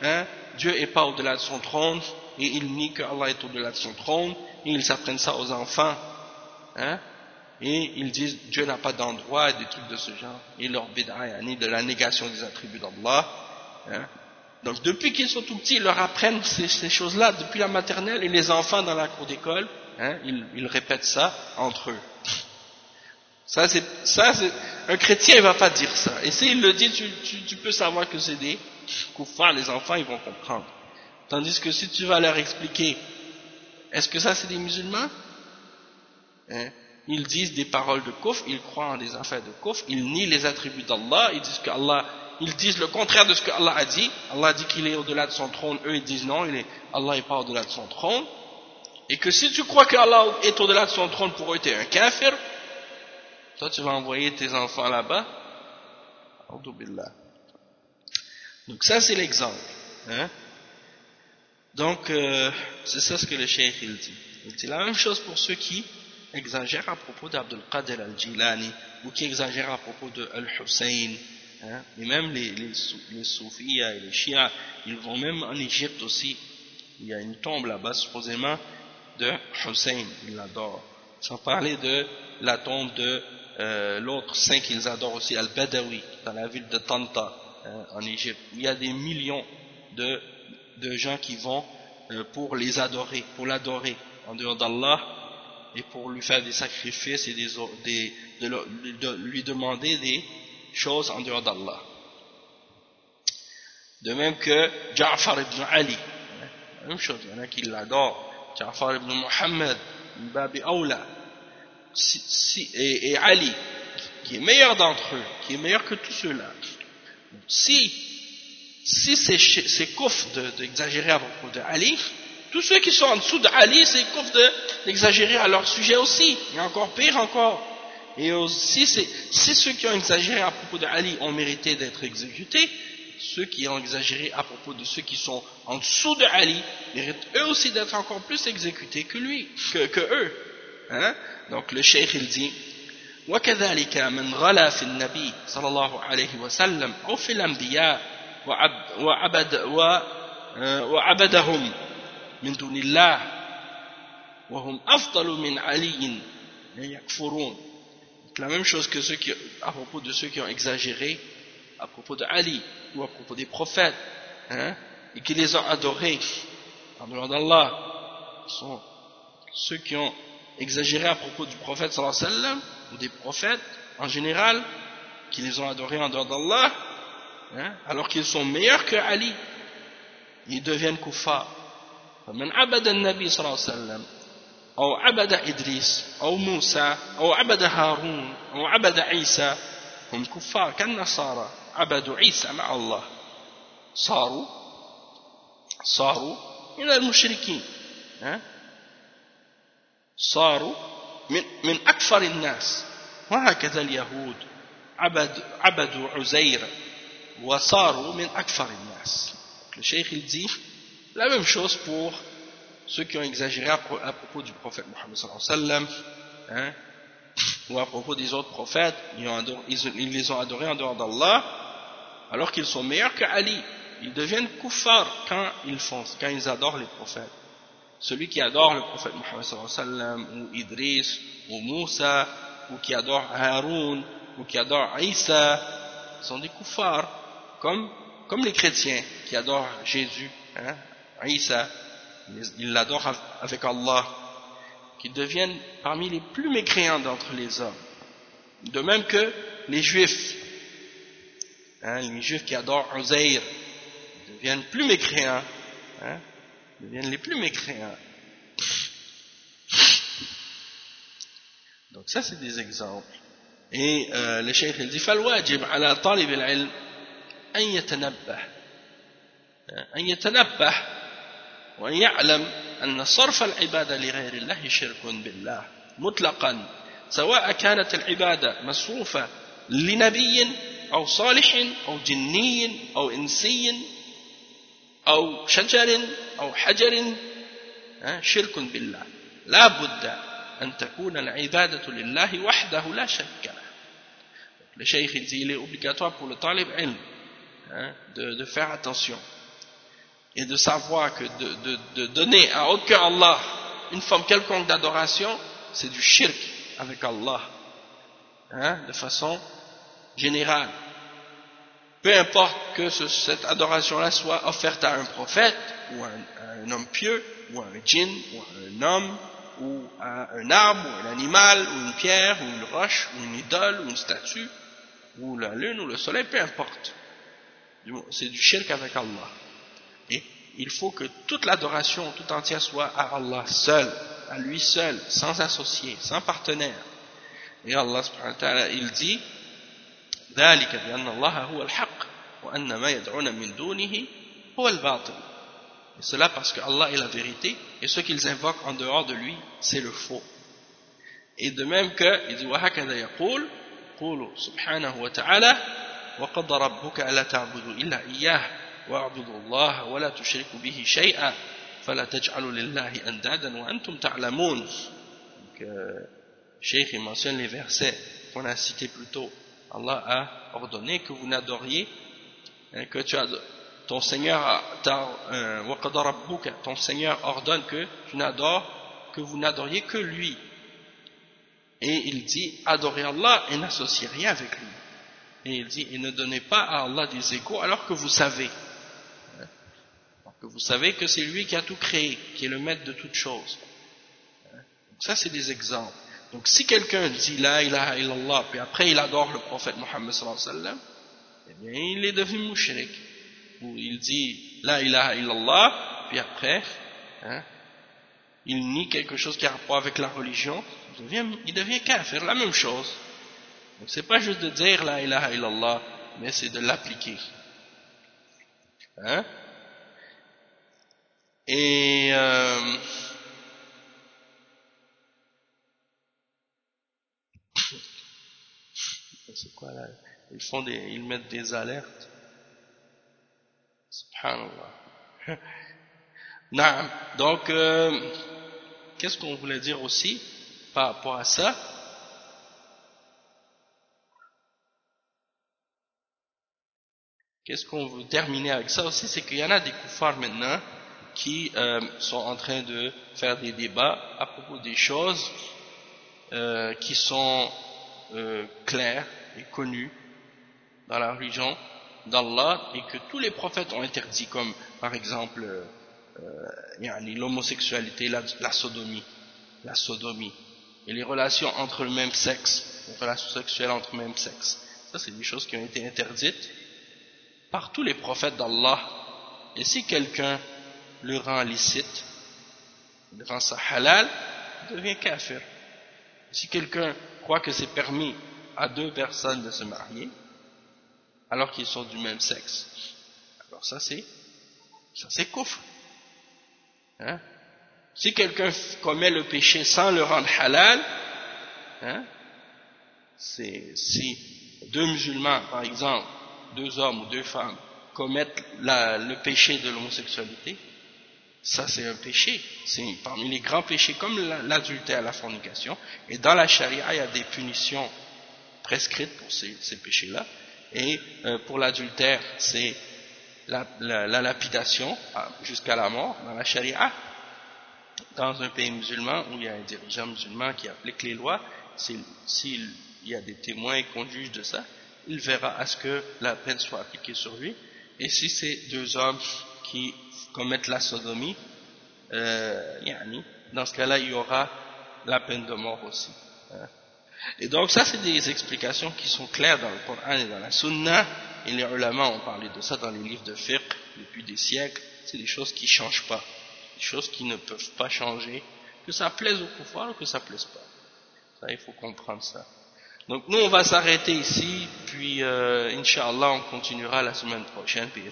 hein, Dieu est pas au-delà de son trône, et ils nient que Allah est au-delà de son trône, et ils apprennent ça aux enfants, hein, et ils disent Dieu n'a pas d'endroit, et des trucs de ce genre, et leur bid'a, de la négation des attributs d'Allah, hein, donc depuis qu'ils sont tout petits, ils leur apprennent ces, choses-là depuis la maternelle et les enfants dans la cour d'école, hein, ils, répètent ça entre eux. Ça, c'est, un chrétien, il va pas dire ça. Et s'il le dit, tu, peux savoir que c'est des koufars, les enfants, ils vont comprendre. Tandis que si tu vas leur expliquer, est-ce que ça c'est des musulmans? Hein, Ils disent des paroles de kouf, ils croient en des affaires de kouf, ils nient les attributs d'Allah, ils disent qu'Allah ils disent le contraire de ce que Allah a dit. Allah dit qu'il est au-delà de son trône, eux ils disent non, il est, Allah n'est pas au-delà de son trône. Et que si tu crois que Allah est au-delà de son trône, pour eux tu es un kafir, toi tu vas envoyer tes enfants là-bas. Donc ça c'est l'exemple. Hein? Donc euh, c'est ça ce que le cheikh il dit. C'est la même chose pour ceux qui exagèrent à propos d'Abdul Qadir al-Jilani ou qui exagèrent à propos de Al-Hussein Hein? Et même les, les, les soufis et les chiites, ils vont même en Égypte aussi. Il y a une tombe là-bas, supposément, de Hussein, ils l'adorent. Sans parler de la tombe de euh, l'autre saint qu'ils adorent aussi, Al-Badawi, dans la ville de Tanta, hein, en Égypte. Il y a des millions de, de gens qui vont euh, pour les adorer, pour l'adorer en dehors d'Allah et pour lui faire des sacrifices et de, lui demander des chose en dehors d'Allah. De même que Ja'far ibn Ali, la même chose, il y en a qui l'adorent, Ja'far ibn Muhammad, Babi Aula, et, Ali, qui est meilleur d'entre eux, qui est meilleur que tous ceux-là. Si, si c'est kouf d'exagérer à propos de Ali, tous ceux qui sont en dessous de Ali, c'est kouf d'exagérer à leur sujet aussi, et encore pire encore. Et aussi, si ceux qui ont exagéré à propos de Ali ont mérité d'être exécutés, ceux qui ont exagéré à propos de ceux qui sont en dessous de Ali méritent eux aussi d'être encore plus exécutés que lui, que, que eux. Hein? Donc le cheikh il dit وكذلك من غلا في النبي صلى الله عليه وسلم أو في الأنبياء وعبد وعبدهم من دون الله وهم أفضل من علي يكفرون la même chose que ceux qui, à propos de ceux qui ont exagéré à propos de Ali ou à propos des prophètes hein, et qui les ont adorés en dehors d'Allah sont ceux qui ont exagéré à propos du prophète sallallahu alayhi wa sallam ou des prophètes en général qui les ont adorés en dehors d'Allah Hein, alors qu'ils sont meilleurs que Ali. Ils deviennent kuffar. فمن عبد النبي صلى الله عليه وسلم أو عبد إدريس أو موسى أو عبد هارون أو عبد عيسى هم كفار كالنصارى عبدوا عيسى مع الله صاروا صاروا من المشركين صاروا من من أكثر الناس وهكذا اليهود عبد عبدوا عزير وصاروا من أكثر الناس le cheikh il dit la même chose pour ceux qui ont exagéré à, propos du prophète Mohammed sallallahu alayhi wa sallam hein, ou à propos des autres prophètes ils, ont adoré, ils, ils, les ont adorés en dehors d'Allah alors qu'ils sont meilleurs que Ali ils deviennent kuffar quand ils font quand ils adorent les prophètes celui qui adore le prophète Mohammed sallallahu alayhi wa sallam ou Idris ou Moussa ou qui adore Haroun ou qui adore Isa sont des kuffars comme, les chrétiens qui adorent Jésus, hein, Isa, ils l'adorent avec Allah, qui deviennent parmi les plus mécréants d'entre les hommes. De même que les juifs, hein, les juifs qui adorent Uzair, deviennent plus mécréants, hein, deviennent les plus mécréants. Donc ça c'est des exemples. Et euh, le cheikh il dit « Falwajib ala talib al-ilm » أن يتنبه. أن يتنبه وأن يعلم أن صرف العبادة لغير الله شرك بالله. مطلقا. سواء كانت العبادة مصروفة لنبي أو صالح أو جني أو إنسي أو شجر أو حجر شرك بالله. لا بد أن تكون العبادة لله وحده لا شريك له le cheikh il talib ilm hein, de, faire attention et de savoir que de, donner à autre Allah une forme quelconque d'adoration c'est du shirk avec Allah hein, de façon générale peu importe que ce, cette adoration-là soit offerte à un prophète ou à un, à un, homme pieux ou à un djinn ou à un homme ou à un arbre ou un animal ou une pierre ou une roche ou une idole ou une statue ou la lune ou le soleil, peu importe C'est du shirk avec Allah. Et il faut que toute l'adoration tout entière soit à Allah seul, à lui seul, sans associé, sans partenaire. Et Allah subhanahu wa ta'ala, il dit ذلك بأن الله هو الحق وأن ما يدعون من دونه هو الباطل et cela parce que Allah est la vérité et ce qu'ils invoquent en dehors de lui c'est le faux et de même que il dit وهكذا يقول يقول سبحانه وتعالى وقضى ربك ألا تعبدوا إلا إياه واعبدوا الله ولا تشركوا به شيئا فلا تجعلوا لله أندادا وأنتم تعلمون donc, euh, Cheikh mentionne les versets qu'on a cités plus tôt Allah a ordonné que vous n'adoriez hein, que tu as, ton Seigneur euh, ton Seigneur ordonne que tu n'adores que vous n'adoriez que lui et il dit adorez Allah et n'associez rien avec lui il dit et ne donnez pas à Allah des égaux alors que vous savez. Hein, que vous savez que c'est lui qui a tout créé qui est le maître de toutes choses. Donc ça c'est des exemples. Donc si quelqu'un dit la ilaha illallah puis après il adore le prophète Mohammed sallallahu alayhi wa eh bien il est devenu mouchrik. Ou il dit la ilaha illallah puis après hein, il nie quelque chose qui a rapport avec la religion il devient, il devient kafir, la même chose donc c'est pas juste de dire la ilaha illallah mais c'est de l'appliquer. Hein? Et euh, c'est quoi là? Ils font des ils mettent des alertes. Subhanallah. Non donc euh, qu'est-ce qu'on voulait dire aussi par rapport à ça? Qu'est-ce qu'on veut terminer avec ça aussi c'est qu'il y en a des koufars maintenant qui euh, sont en train de faire des débats à propos des choses euh, qui sont euh, claires et connu dans la religion d'Allah et que tous les prophètes ont interdit comme par exemple l'homosexualité, la, la, sodomie la sodomie et les relations entre le même sexe les relations sexuelles entre le même sexe. Ça c'est des choses qui ont été interdites par tous les prophètes d'Allah Et si quelqu'un le rend licite, le rend halal, il devient kafir. Si quelqu'un croit que c'est permis à deux personnes de se marier, alors qu'ils sont du même sexe, alors ça c'est ça c'est kufr. Hein? Si quelqu'un commet le péché sans le rendre halal, hein, c'est si deux musulmans, par exemple, deux hommes ou deux femmes, commettent le péché de l'homosexualité, ça c'est un péché, c'est parmi les grands péchés comme l'adultère, la fornication, et dans la charia il y a des punitions prescrites pour ces, péchés-là, et euh, pour l'adultère c'est la, lapidation ah, jusqu'à la mort. Dans la charia, dans un pays musulman où il y a un dirigeant musulman qui applique les lois, s'il y a des témoins et qu'on juge de ça, il verra à ce que la peine soit appliquée sur lui. Et si c'est deux hommes qui commettent la sodomie, euh, dans ce cas-là, il y aura la peine de mort aussi. Hein. Et donc ça, c'est des explications qui sont claires dans le Coran et dans la Sunna, et les ulama ont parlé de ça dans les livres de fiqh depuis des siècles, c'est des choses qui ne changent pas, des choses qui ne peuvent pas changer, que ça plaise au pouvoir ou que ça plaise pas. Ça, il faut comprendre ça. Donc nous, on va s'arrêter ici, puis euh, on continuera la semaine prochaine, puis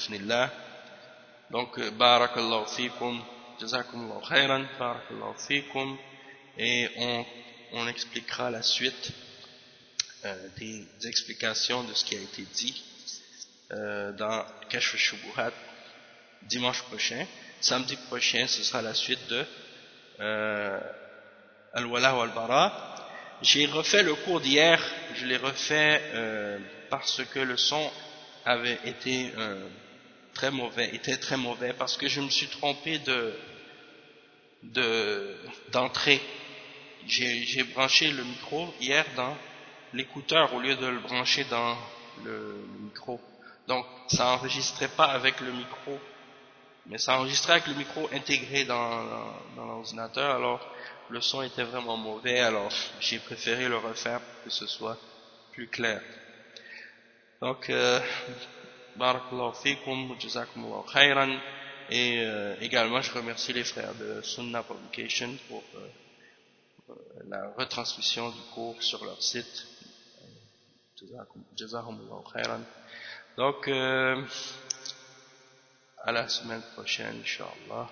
Donc, euh, barakallahu fikum, jazakumullahu khairan, barakallahu fikum, et on, on expliquera la suite euh, des explications de ce qui a été dit euh, dans Kashf Shubuhat dimanche prochain. Samedi prochain, ce sera la suite de euh, Al-Wala wal-Bara. J'ai refait le cours d'hier, je l'ai refait euh, parce que le son avait été euh, très mauvais, était très mauvais, parce que je me suis trompé de d'entrée. J'ai branché le micro hier dans l'écouteur au lieu de le brancher dans le, micro. Donc ça enregistrait pas avec le micro, mais ça enregistrait avec le micro intégré dans, dans l'ordinateur. Alors le son était vraiment mauvais, alors j'ai préféré le refaire pour que ce soit plus clair. Donc, euh, barakallahu fikum, jazakumullahu khairan, et euh, également je remercie les frères de Sunna Publication pour euh, la retransmission du cours sur leur site. Jazakumullahu khairan. Donc, à la semaine prochaine, Inch'Allah.